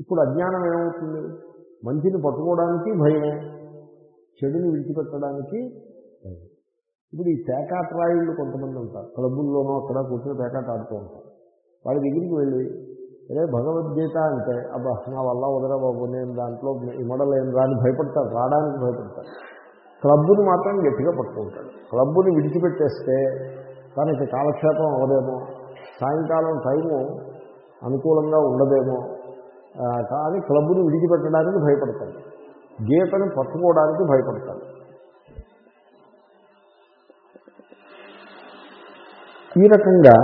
ఇప్పుడు అజ్ఞానం ఏమవుతుంది? మంచిని పట్టుకోవడానికి భయమే. చెడుని విడిచిపెట్టడానికి భయం. ఇప్పుడు ఈ పేకాట కొంతమంది ఉంటారు. క్లబ్బుల్లోనూ అక్కడ కూర్చొని పేకాట ఆడుతూ ఉంటారు. వాళ్ళ దగ్గరికి వెళ్ళి అరే భగవద్గీత అంటే అబ్బా నా వల్ల వదరా బాబు నేను దాంట్లో ఇమడలేను రాని భయపడతారు రావడానికి భయపడతారు క్లబ్బుని మాత్రం గట్టిగా పట్టుకుంటాడు క్లబ్బుని విడిచిపెట్టేస్తే తనకి కాలక్షేపం అవ్వదేమో సాయంకాలం టైము అనుకూలంగా ఉండదేమో కానీ క్లబ్ను విడిచిపెట్టడానికి భయపడతాడు గీతను పట్టుకోవడానికి భయపడతాడు ఈ రకంగా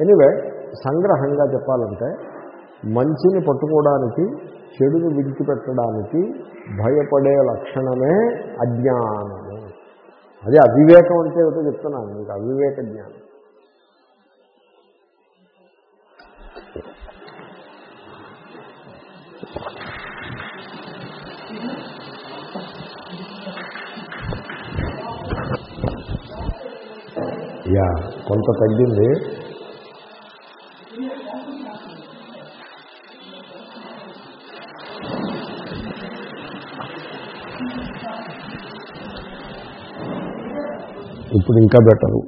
ఎనివే సంగ్రహంగా చెప్పాలంటే మంచిని పట్టుకోవడానికి చెడుని విడిచిపెట్టడానికి భయపడే లక్షణమే అజ్ఞానము. అదే అవివేకం అంటే ఏదో చెప్తున్నాను మీకు అవివేక జ్ఞానం. యా కొంత తగ్గింది. ఇప్పుడు ఇంకా బెటరు.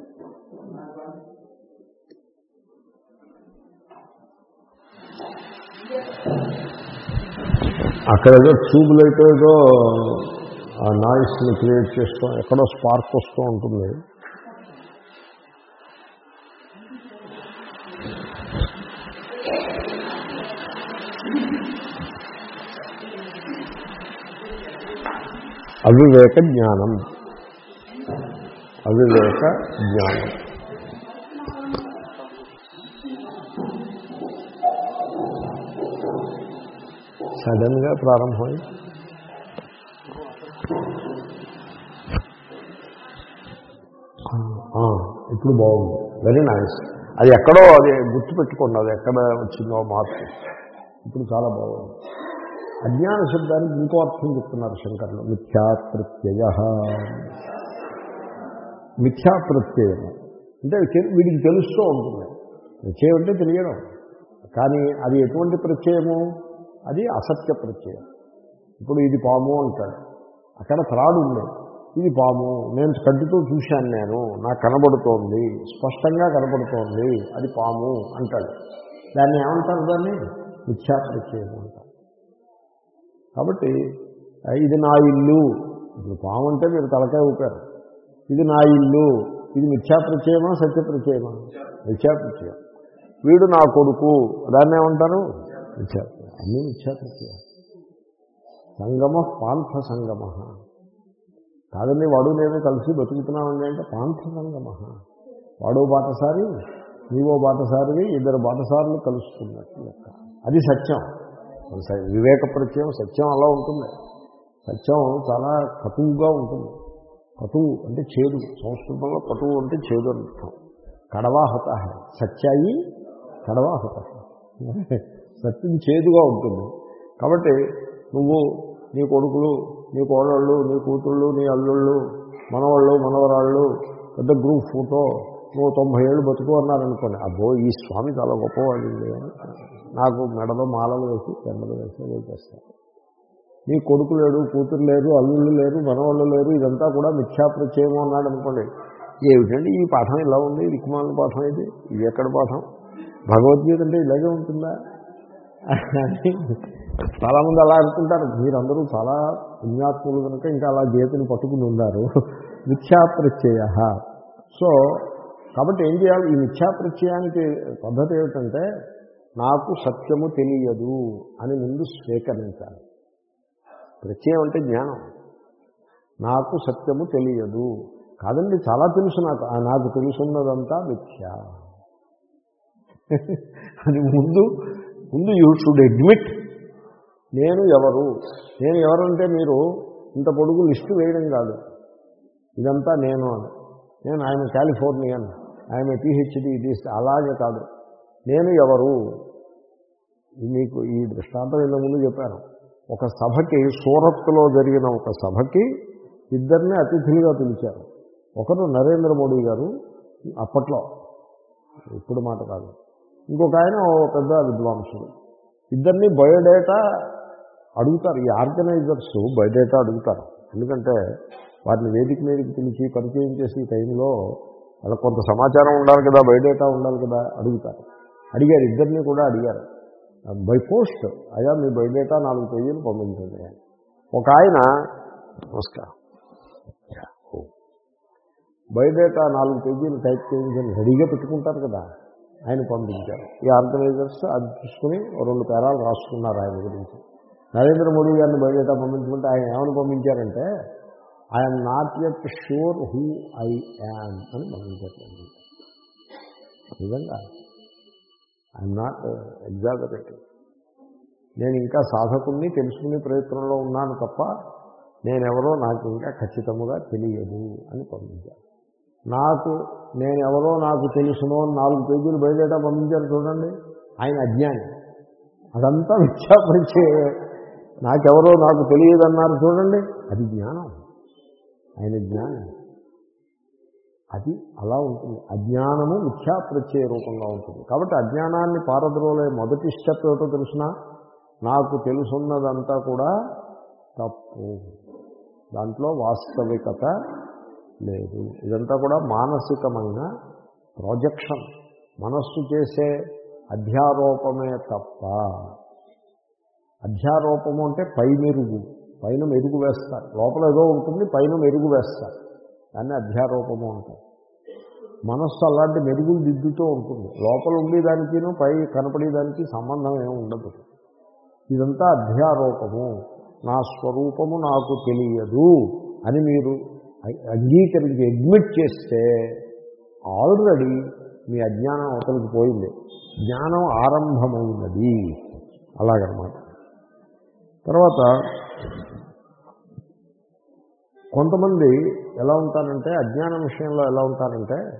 అక్కడ ఏదో ట్యూబ్ లైట్ ఏదో ఆ నాయిస్ని క్రియేట్ చేస్తూ ఎక్కడో స్పార్క్ వస్తూ ఉంటుంది. అవివేక జ్ఞానం అవివేక జ్ఞానం సడన్గా ప్రారంభమై ఇప్పుడు బాగుంది. వెరీ నైస్ అది ఎక్కడో అది గుర్తుపెట్టుకోండి అది ఎక్కడ వచ్చిందో మార్పు. ఇప్పుడు చాలా బాగుంది. అజ్ఞాన శబ్దానికి ఇంకో అర్థం చెప్తున్నారు శంకర్లు. మిథ్యాప్రత్యయ. మిథ్యాప్రత్యయం. అంటే వీడికి తెలుస్తూ ఉంటుంది. ప్రత్యయం అంటే తెలియడం. కానీ అది ఎటువంటి ప్రత్యయము? అది అసత్య ప్రత్యయం. ఇప్పుడు ఇది పాము అంటాడు. అక్కడ త్రాడు ఉంది. ఇది పాము. నేను కంటితో చూశాను నేను. నాకు కనబడుతోంది. స్పష్టంగా కనబడుతోంది. అది పాము అంటాడు. దాన్ని ఏమంటారు దాన్ని? మిథ్యాప్రత్యయం అంటారు. కాబట్టి ఇది నా ఇల్లు. ఇప్పుడు పాము అంటే మీరు తలకాయ ఊపారు. ఇది నా ఇల్లు. ఇది మిథ్యాప్రచయమా సత్యప్రచయమా మిథ్యాప్రచయం వీడు నా కొడుకు. దాన్ని ఏమంటారు? మిథ్యాప్రచయం అన్నీ మిథ్యాప్రత్యయం సంగమ పాంథ సంగమ కాదండి వాడు నేను కలిసి బతుకుతున్నామండి అంటే పాంథ సంగమ వాడు బాటసారి నీవో బాటసారివి ఇద్దరు బాటసారులు కలుస్తున్నట్టు లెక్క. అది సత్యం. వివేక ప్రత్యయం సత్యం అలా ఉంటుంది. సత్యం చాలా కటువుగా ఉంటుంది. కటువు అంటే చేదు. సంస్కృతంలో కటువు అంటే చేదు అని అర్థం. కడవాహత సత్యాయి కడవాహత సత్యం చేదుగా ఉంటుంది. కాబట్టి నువ్వు నీ కొడుకులు నీ కోడళ్ళు నీ కూతుళ్ళు నీ అల్లుళ్ళు మనవాళ్ళు మనవరాళ్ళు పెద్ద గ్రూప్ ఫోటో నువ్వు తొంభై ఏళ్ళు బతుకు అన్నారనుకోండి అబ్బో ఈ స్వామి చాలా గొప్పవాడు నాకు మెడలో మాలలు వేసి పెండలు వేసి అదే నీ కొడుకు లేడు కూతురు లేరు అల్లుళ్ళు లేరు మనవాళ్ళు లేరు ఇదంతా కూడా మిథ్యాప్రత్యయము అన్నాడు అనుకోండి. ఏమిటండి ఈ పాఠం ఇలా ఉంది? రిక్మాల పాఠం ఇది? ఇది ఎక్కడ పాఠం? భగవద్గీత అంటే ఇలాగే ఉంటుందా? చాలామంది అలా అనుకుంటారు. మీరందరూ చాలా పుణ్యాత్ములు కనుక ఇంకా అలా గీతని పట్టుకుని ఉన్నారు. మిథ్యాప్రత్యయ సో కాబట్టి ఏం చేయాలి? ఈ మిథ్యాప్రత్యయానికి పద్ధతి ఏమిటంటే నాకు సత్యము తెలియదు అని ముందు స్వీకరించాలి. ప్రత్యయం అంటే జ్ఞానం. నాకు సత్యము తెలియదు. కాదండి చాలా తెలుసు నాకు. ఆ నాకు తెలుసున్నదంతా మిథ్య. అది ముందు ముందు యూ షుడ్ అడ్మిట్ నేను ఎవరు? నేను ఎవరంటే మీరు ఇంత పొడుగు లిస్టు వేయడం కాదు. ఇదంతా నేను అని. నేను ఆయన కాలిఫోర్నియన్ ఆయన పిహెచ్డి ఇది అలాగే కాదు. నేను ఎవరు? మీకు ఈ దృష్టాంతం ఇంత ముందు చెప్పాను. ఒక సభకి సూరత్లో జరిగిన ఒక సభకి ఇద్దరిని అతిథులుగా పిలిచారు. ఒకరు నరేంద్ర మోడీ గారు అప్పట్లో. ఇప్పుడు మాట కాదు. ఇంకొక ఆయన పెద్ద విద్వాంసుడు. ఇద్దరిని బయోడేటా అడుగుతారు. ఈ ఆర్గనైజర్స్ బయోడేటా అడుగుతారు. ఎందుకంటే వారిని వేదిక మీదకి పిలిచి పరిచయం చేసే టైంలో వాళ్ళకి కొంత సమాచారం ఉండాలి కదా బయోడేటా ఉండాలి కదా అడుగుతారు. అడిగారు ఇద్దరిని కూడా అడిగారు. బై పోస్ట్ అయ్యా మీ బయోడేటా నాలుగు పేజీలు పంపించండి. అని. ఒక ఆయన నమస్కారం. బయోడేటా నాలుగు పేజీలు టైప్ చేయించని రెడీగా పెట్టుకుంటారు కదా ఆయన పంపించారు. ఈ ఆర్గనైజర్స్ అది చూసుకుని రెండు పేరాలు రాసుకున్నారు ఆయన గురించి. నరేంద్ర మోడీ గారిని బయోడేటా పంపించుకుంటే ఆయన ఏమని పంపించారంటే I'm not yet sure who I am అని పంపించారు. నిజంగా ఐఎమ్ నాట్ ఎగ్జాగరేటింగ్ నేను ఇంకా సాధకుణ్ణి తెలుసుకునే ప్రయత్నంలో ఉన్నాను తప్ప నేనెవరో నాకు ఇంకా ఖచ్చితముగా తెలియదు అని పంపించాను నాకు నేనెవరో నాకు తెలుసునో అని నాలుగు పేజీలు బయలుదేరా పంపించారు చూడండి. ఆయన అజ్ఞాని. అదంతా విచ్చాపరిచే నాకెవరో నాకు తెలియదన్నారు చూడండి. అది జ్ఞానం. ఆయన జ్ఞానం. అది అలా ఉంటుంది. అజ్ఞానము మిథ్యాప్రత్యయ రూపంగా ఉంటుంది. కాబట్టి అజ్ఞానాన్ని పారద్రోలే మొదటి స్టెప్ ఏమిటో తెలిసిన? నాకు తెలుసున్నదంతా కూడా తప్పు. దాంట్లో వాస్తవికత లేదు. ఇదంతా కూడా మానసికమైన ప్రాజెక్షన్ మనస్సు చేసే అధ్యారోపమే తప్ప. అధ్యారోపము అంటే పై మెరుగు. పైన మెరుగు వేస్తారు. లోపల ఏదో ఉంటుంది పైన మెరుగు వేస్తారు. దాన్ని అధ్యారూపము అంటారు. మనస్సు అలాంటి మెరుగులు దిద్దుతూ ఉంటుంది. లోపల ఉండేదానికి పై కనపడేదానికి సంబంధం ఏమి ఉండదు. ఇదంతా అధ్యారూపము. నా స్వరూపము నాకు తెలియదు అని మీరు అంగీకరించి అడ్మిట్ చేస్తే ఆల్రెడీ మీ అజ్ఞానం అవతలికి పోయింది. జ్ఞానం ఆరంభమైనది. అలాగనమాట. తర్వాత కొంతమంది ఎలా ఉంటారంటే అజ్ఞానం విషయంలో ఎలా ఉంటారంటే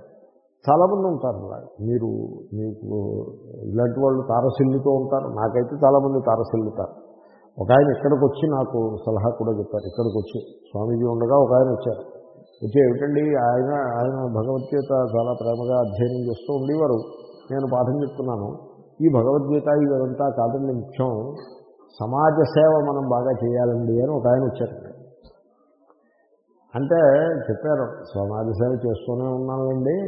చాలామంది ఉంటారు మీరు మీకు ఇలాంటి వాళ్ళు తారసిల్లుతూ ఉంటారు. నాకైతే చాలామంది తారసిల్లుతారు. ఒక ఆయన ఇక్కడికి వచ్చి నాకు సలహా కూడా చెప్పారు. ఇక్కడికి వచ్చి స్వామీజీ ఉండగా ఒక ఆయన వచ్చారు. వచ్చి ఏమిటండి? ఆయన ఆయన భగవద్గీత చాలా ప్రేమగా అధ్యయనం చేస్తూ ఉండేవారు. నేను పాఠం చెప్తున్నాను. ఈ భగవద్గీత ఇదంతా కాదండి ముఖ్యం. సమాజ సేవ మనం బాగా చేయాలండి అని ఒక ఆయన వచ్చారు. అంటే చెప్పారు సమాజ సేవ చేస్తూనే ఉన్నానండి.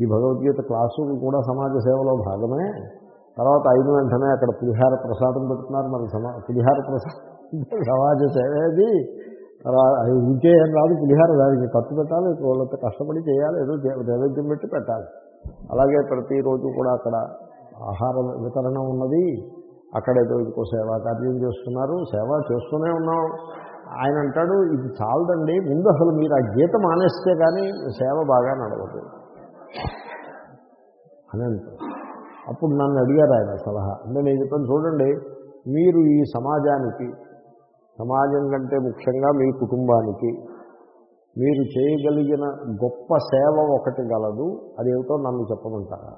ఈ భగవద్గీత క్లాసు కూడా సమాజ సేవలో భాగమే. తర్వాత ఐదు వెంటనే అక్కడ పులిహార ప్రసాదం పెడుతున్నారు. మరి సమా పులిహార ప్రసాదం సమాజ సేవేది తర్వాత అది ఉంటే ఏం రాదు పులిహార దానికి ఖర్చు పెట్టాలి వాళ్ళతో కష్టపడి చేయాలి ఏదో నైవేద్యం పెట్టి పెట్టాలి. అలాగే ప్రతిరోజు కూడా అక్కడ ఆహార వితరణ ఉన్నది. అక్కడ ఏదో ఇంకో సేవా కార్యం చేస్తున్నారు. సేవ చేస్తూనే ఉన్నాం. ఆయన అంటాడు ఇది చాలదండి. ముందు అసలు మీరు ఆ గీత మానేస్తే కానీ సేవ బాగా నడవదు. అని అంటారు అప్పుడు నన్ను అడిగారు ఆయన సలహా. అంటే నేను చెప్పాను చూడండి మీరు ఈ సమాజానికి సమాజం కంటే ముఖ్యంగా మీ కుటుంబానికి మీరు చేయగలిగిన గొప్ప సేవ ఒకటి గలదు అదేమిటో నన్ను చెప్పమంటారా?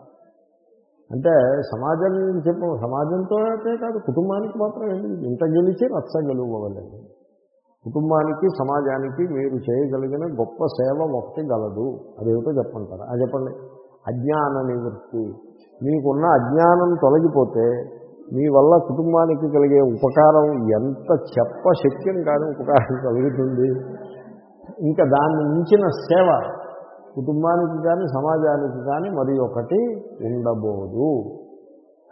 అంటే సమాజం చెప్ప సమాజంతో కాదు కుటుంబానికి మాత్రం ఏంటి ఇంత గెలిచి రచ్చ గెలువలేదు కుటుంబానికి సమాజానికి మీరు చేయగలిగిన గొప్ప సేవ ఒకటి గలదు. అదేమిటో చెప్పంటారా అది చెప్పండి. అజ్ఞాన నివృత్తి. మీకున్న అజ్ఞానం తొలగిపోతే మీ వల్ల కుటుంబానికి కలిగే ఉపకారం ఎంత చెప్ప శక్యం కాని ఉపకారం కలుగుతుంది. ఇంకా దాన్ని మించిన సేవ కుటుంబానికి కానీ సమాజానికి కానీ మరి ఒకటి ఉండబోదు.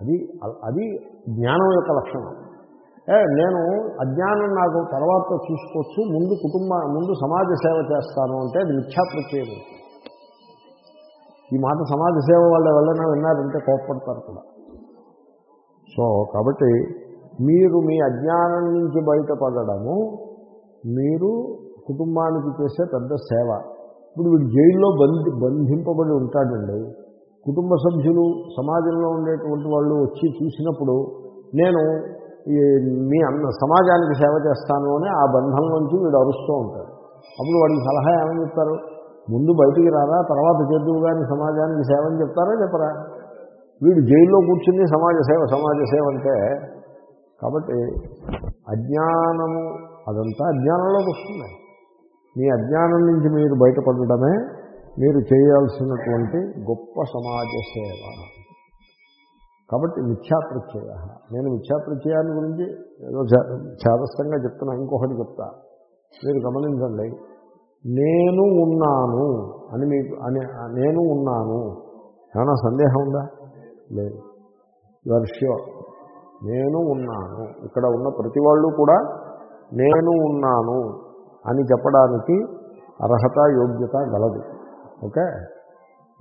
అది అది జ్ఞానం యొక్క లక్షణం. నేను అజ్ఞానం నాకు తర్వాత చూసుకోవచ్చు ముందు కుటుంబ ముందు సమాజ సేవ చేస్తాను అంటే అది మిథ్యాప్రత్యయం ఈ మాట సమాజ సేవ వాళ్ళు ఎవరైనా విన్నారంటే కోప్పడతారు కూడా. సో కాబట్టి మీరు మీ అజ్ఞానం నుంచి బయటపడము మీరు కుటుంబానికి చేసే పెద్ద సేవ. ఇప్పుడు వీడు జైల్లో బంధి బంధింపబడి ఉంటాడండి. కుటుంబ సభ్యులు సమాజంలో ఉండేటువంటి వాళ్ళు వచ్చి చూసినప్పుడు నేను మీ అన్న సమాజానికి సేవ చేస్తాను అని ఆ బంధం నుంచి వీడు అరుస్తూ ఉంటాడు. అప్పుడు వాడికి సలహా ఏమని చెప్తారు? ముందు బయటికి రారా తర్వాత చేద్దువు కానీ సమాజానికి సేవ అని చెప్తారా చెప్పరా? వీడు జైల్లో కూర్చుని సమాజ సేవ సమాజ సేవ అంటే కాబట్టి అజ్ఞానము అదంతా అజ్ఞానంలోకి వస్తుంది. మీ అజ్ఞానం నుంచి మీరు బయటపడటమే మీరు చేయాల్సినటువంటి గొప్ప సమాజ సేవ. కాబట్టి మిథ్యాప్రత్యయ. నేను మిథ్యాప్రత్యయాన్ని గురించి ఏదో చేదస్థంగా చెప్తున్నా ఇంకొకటి చెప్తా. మీరు గమనించండి. నేను ఉన్నాను అని మీకు అని నేను ఉన్నాను. ఏమైనా సందేహం ఉందా? లేదు. వర్ష్యో నేను ఉన్నాను. ఇక్కడ ఉన్న ప్రతి వాళ్ళు కూడా నేను ఉన్నాను అని చెప్పడానికి అర్హత యోగ్యత గలదు. ఓకే?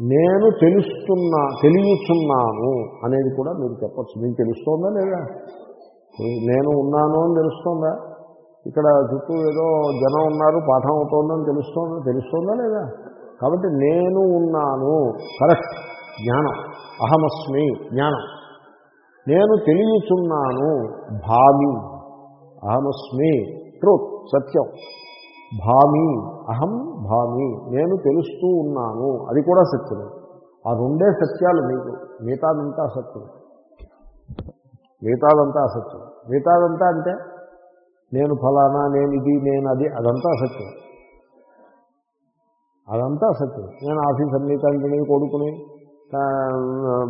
నేను తెలుస్తున్నా తెలియచున్నాను అనేది కూడా మీరు చెప్పచ్చు. మీకు తెలుస్తోందా లేదా? నేను ఉన్నాను అని తెలుస్తోందా? ఇక్కడ చుట్టూ ఏదో జనం ఉన్నారు పాఠం అవుతోందని తెలుస్తోందా? తెలుస్తోందా లేదా? కాబట్టి నేను ఉన్నాను. కరెక్ట్. జ్ఞానం. అహమస్మి. జ్ఞానం. నేను తెలియచున్నాను. భావి అహమస్మి. ట్రూత్. సత్యం. భామి అహం భామి నేను తెలుస్తూ ఉన్నాను. అది కూడా సత్యమే. ఆ రెండే సత్యాలు మీకు మిగతాదంతా సత్యం మిగతాదంతా అసత్యం. మిగతాదంతా అంటే నేను ఫలానా నేను ఇది నేను అది అదంతా అసత్యం. అదంతా సత్యం నేను ఆఫీసర్ని తండ్రిని కొడుకుని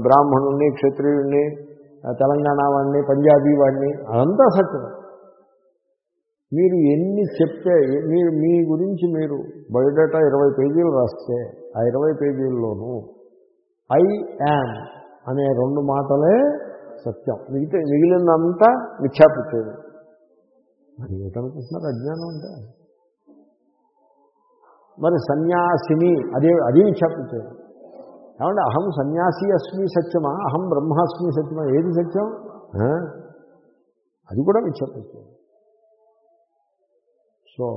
బ్రాహ్మణుణ్ణి క్షత్రియుణ్ణి తెలంగాణ వాడిని పంజాబీ వాడిని అదంతా సత్యం మీరు ఎన్ని చెప్తే మీరు మీ గురించి మీరు బయోడేటా ఇరవై పేజీలు రాస్తే ఆ ఇరవై పేజీల్లోనూ ఐ యామ్ అనే రెండు మాటలే సత్యం. మిగితే మిగిలినంతా మిథ్యాప్రత్యయం మరి ఏమిటనుకుంటున్నారు? అజ్ఞానం అంటే? మరి సన్యాసిని అదే అది మిథ్యాప్రత్యయం ఏమంటే అహం సన్యాసి అస్మి సత్యమా? అహం బ్రహ్మాస్మి సత్యమా? ఏది సత్యం? అది కూడా మిథ్యాప్రత్యయం సో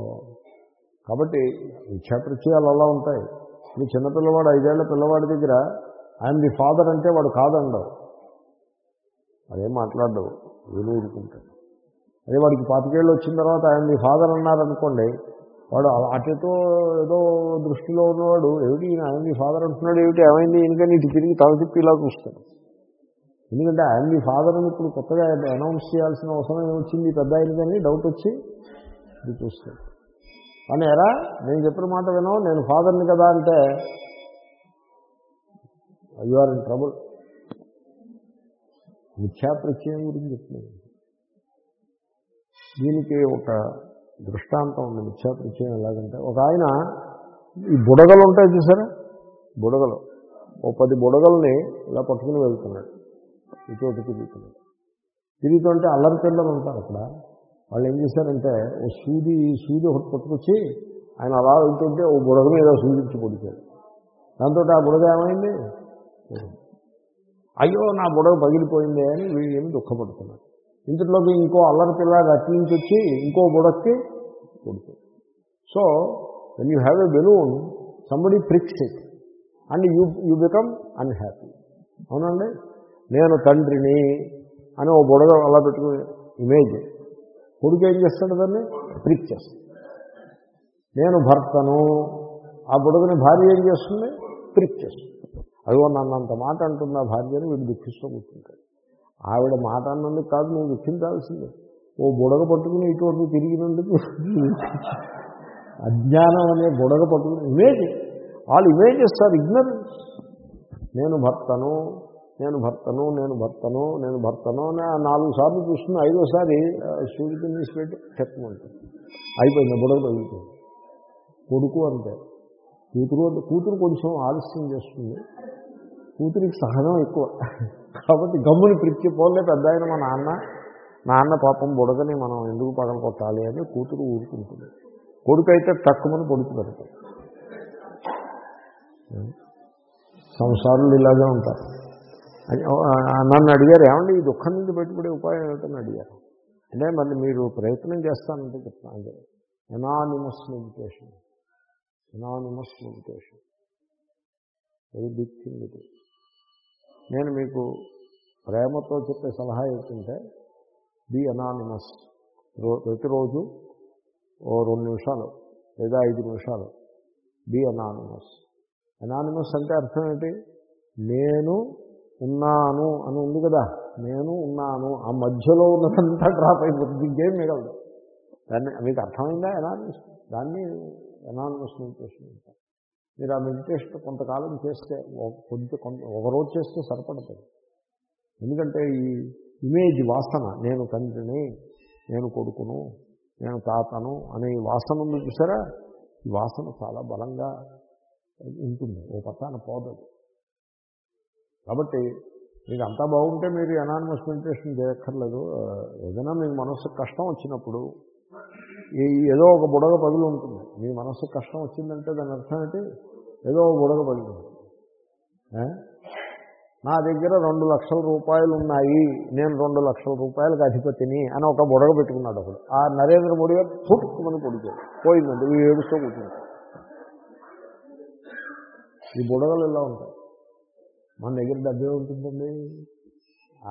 కాబట్టి ఇచ్చాప్రత్యయాలు అలా ఉంటాయి. ఇప్పుడు చిన్నపిల్లవాడు ఐదేళ్ళ పిల్లవాడి దగ్గర ఆయన ది ఫాదర్ అంటే వాడు కాదండవు. అదేం మాట్లాడవు వీలు ఊరుకుంటాడు అదే వాడికి పాతికేళ్ళు వచ్చిన తర్వాత ఆయన ది ఫాదర్ అన్నారనుకోండి వాడు అటుతో ఏదో దృష్టిలో ఉన్నవాడు ఏమిటి ఈయన ఆయన ది ఫాదర్ అంటున్నాడు ఏమిటి ఏమైంది ఈయనకని ఇటు తిరిగి తల తిప్పి ఇలా చూస్తాడు. ఎందుకంటే ఆయన ది ఫాదర్ అని ఇప్పుడు కొత్తగా అనౌన్స్ చేయాల్సిన అవసరం ఏమొచ్చింది? పెద్ద ఆయన కానీ డౌట్ వచ్చి ఇది చూస్తాడు అని ఎరా నేను చెప్పిన మాట వినో నేను ఫాదర్ని కదా అంటే యు ఆర్ ఇన్ ట్రబుల్ మిథ్యాప్రత్యయం గురించి చెప్తున్నాను. దీనికి ఒక దృష్టాంతం ఉంది మిథ్యాప్రత్యయం ఎలాగంటే ఒక ఆయన ఈ బుడగలు ఉంటాయి చూసారా? బుడగలు. ఓ పది బుడగల్ని ఇలా పట్టుకుని వెళ్తున్నాడు. ఇటువంటి తిరుగుతున్నాడు. తిరుగుతుంటే అల్లరి పిల్లలు ఉంటారు అక్కడ. వాళ్ళు ఏం చేశారంటే ఓ సూది సూది ఒకటి పట్టుకొచ్చి ఆయన అలా వెళ్తుంటే ఓ బుడగ మీద సూదించి పొడిచాడు దాంతో ఆ బుడగ ఏమైంది? అయ్యో నా బుడగ పగిలిపోయింది అని వీళ్ళు ఏమి దుఃఖపడుతున్నారు. ఇంతలోకి ఇంకో అల్లరి పిల్లాడు అట్ల నుంచి వచ్చి ఇంకో బుడక్కి కొడుతుంది so when you have a balloon somebody pricks it and you you become unhappy అవునండి నేను తండ్రిని అని ఓ బుడగ అలా పెట్టుకుని ఇమేజ్ కొడుకు ఏం చేస్తాడు దాన్ని? ప్రిక్ చేస్తాడు. నేను భర్తను ఆ బుడగని భార్య ఏం చేస్తుంది? ప్రిక్ చేస్తుంది. అదిగో నన్నంత మాట అంటుంది ఆ భార్యను వీడు దుఃఖిస్తూ కూర్చుంటాడు. ఆవిడ మాట అన్నందుకు కాదు నువ్వు దుఃఖించాల్సిందే. ఓ బుడగ పట్టుకుని ఇటువంటి తిరిగినందుకు అజ్ఞానం అనే బుడగ పట్టుకుని ఇమేజ్. వాళ్ళు ఇమేజెస్ ఆర్ ఇగ్నరెన్స్. నేను భర్తను నేను భర్తను నేను భర్తను నేను భర్తను నాలుగు సార్లు చూస్తుంది ఐదోసారి సూర్యుడు తీసి పెట్టి చెప్పమంటుంది అయిపోయింది బుడగ తగ్గుతుంది కొడుకు అంతే. కూతురు కూతురు కొంచెం ఆలస్యం చేస్తుంది. కూతురికి సహనం ఎక్కువ. కాబట్టి గమ్ముని పిచ్చి పోలే పెద్ద ఆయన మా నాన్న నాన్న పాపం బుడగని మనం ఎందుకు పగల కొట్టాలి అని కూతురు ఊరుకుంటుంది. కొడుకు అయితే తక్కువని పొడుపు పెడతాడు. సంసారులు ఇలాగే ఉంటారు. నన్ను అడిగారు ఏమండి ఈ దుఃఖం నుంచి బయటపడే ఉపాయం ఏమిటని అడిగారు. అంటే మరి మీరు ప్రయత్నం చేస్తానంటే చెప్తాను అంటే anonymous meditation anonymous meditation very big thing ఇది నేను మీకు ప్రేమతో చెప్పే సలహా ఏంటంటే బి అనానిమస్ రో ప్రతిరోజు ఓ రెండు నిమిషాలు లేదా ఐదు నిమిషాలు బి అనానిమస్ అనానిమస్ అంటే అర్థం ఏంటి? నేను ఉన్నాను అని ఉంది కదా. నేను ఉన్నాను. ఆ మధ్యలో ఉన్నదంతా డ్రాప్ అయిపోతుంది. ఇంకేం మిగలదు. దాన్ని మీకు అర్థమైందా? ఎనానిమస్ దాన్ని ఎనానిమస్ మెడిటేషన్ అంటారు. మీరు ఆ మెడిటేషన్ కొంతకాలం చేస్తే కొద్ది కొంచెం కొంత ఒకరోజు చేస్తే సరిపడుతుంది. ఎందుకంటే ఈ ఇమేజ్ వాసన నేను తండ్రిని నేను కొడుకును నేను తాతను అనే వాసన ఉంది చూసారా? ఈ వాసన చాలా బలంగా ఉంటుంది. ఓ పట్టాన పోదదు. కాబట్టి మీకు అంతా బాగుంటే మీరు ఎనానిమస్ మెడిటేషన్ చేయక్కర్లేదు. ఏదైనా మీకు మనస్సుకు కష్టం వచ్చినప్పుడు ఈ ఏదో ఒక బుడగ పగులు ఉంటుంది. మీ మనస్సుకు కష్టం వచ్చిందంటే దాని అర్థం ఏంటి? ఏదో ఒక బుడగ పగులు నా దగ్గర రెండు లక్షల రూపాయలు ఉన్నాయి. నేను రెండు లక్షల రూపాయలకు అధిపతిని అని ఒక బుడగ పెట్టుకున్నాడు అప్పుడు. ఆ నరేంద్ర మోడీ గారు పుట్టుకుని పొడిచాడు పోయిందండి. ఈ ఏడుస్తూ కూర్చున్నాడు ఈ బుడగలు ఇలా ఉంటాయి? మన దగ్గర డబ్బే ఉంటుందండి.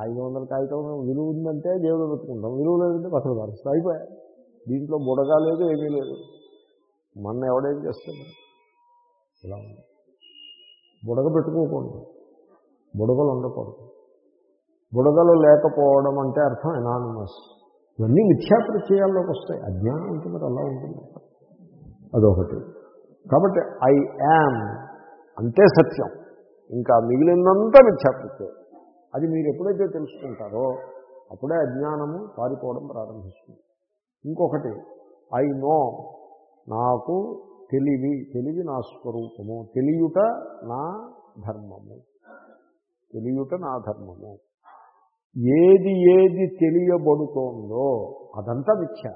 ఐదు వందల కాగితం విలువ ఉందంటే దేవుడు పెట్టుకుంటాం విలువ లేదంటే పక్కన పరుస్తాం అయిపోయా దీంట్లో బుడగ లేదు ఏమీ లేదు. మన ఎవడేం చేస్తాడు? ఇలా ఉంది. బుడగ పెట్టుకోకూడదు. బుడగలు ఉండకూడదు. బుడగలు లేకపోవడం అంటే అర్థం ఎనానిమస్ ఇవన్నీ మిథ్యాప్రత్యయాల్లోకి వస్తాయి. అజ్ఞానం ఉంటుంది మరి అలా ఉంటుంది. అదొకటి. కాబట్టి ఐ యామ్ అంతే సత్యం. ఇంకా మిగిలినంతా మిథ్యాప్రత్యయం అది మీరు ఎప్పుడైతే తెలుసుకుంటారో అప్పుడే అజ్ఞానము పారిపోవడం ప్రారంభిస్తుంది. ఇంకొకటి ఐ నో నాకు తెలివి తెలివి నా స్వరూపము తెలియుట నా ధర్మము. తెలియుట నా ధర్మము. ఏది ఏది తెలియబడుతోందో అదంతా మిథ్య.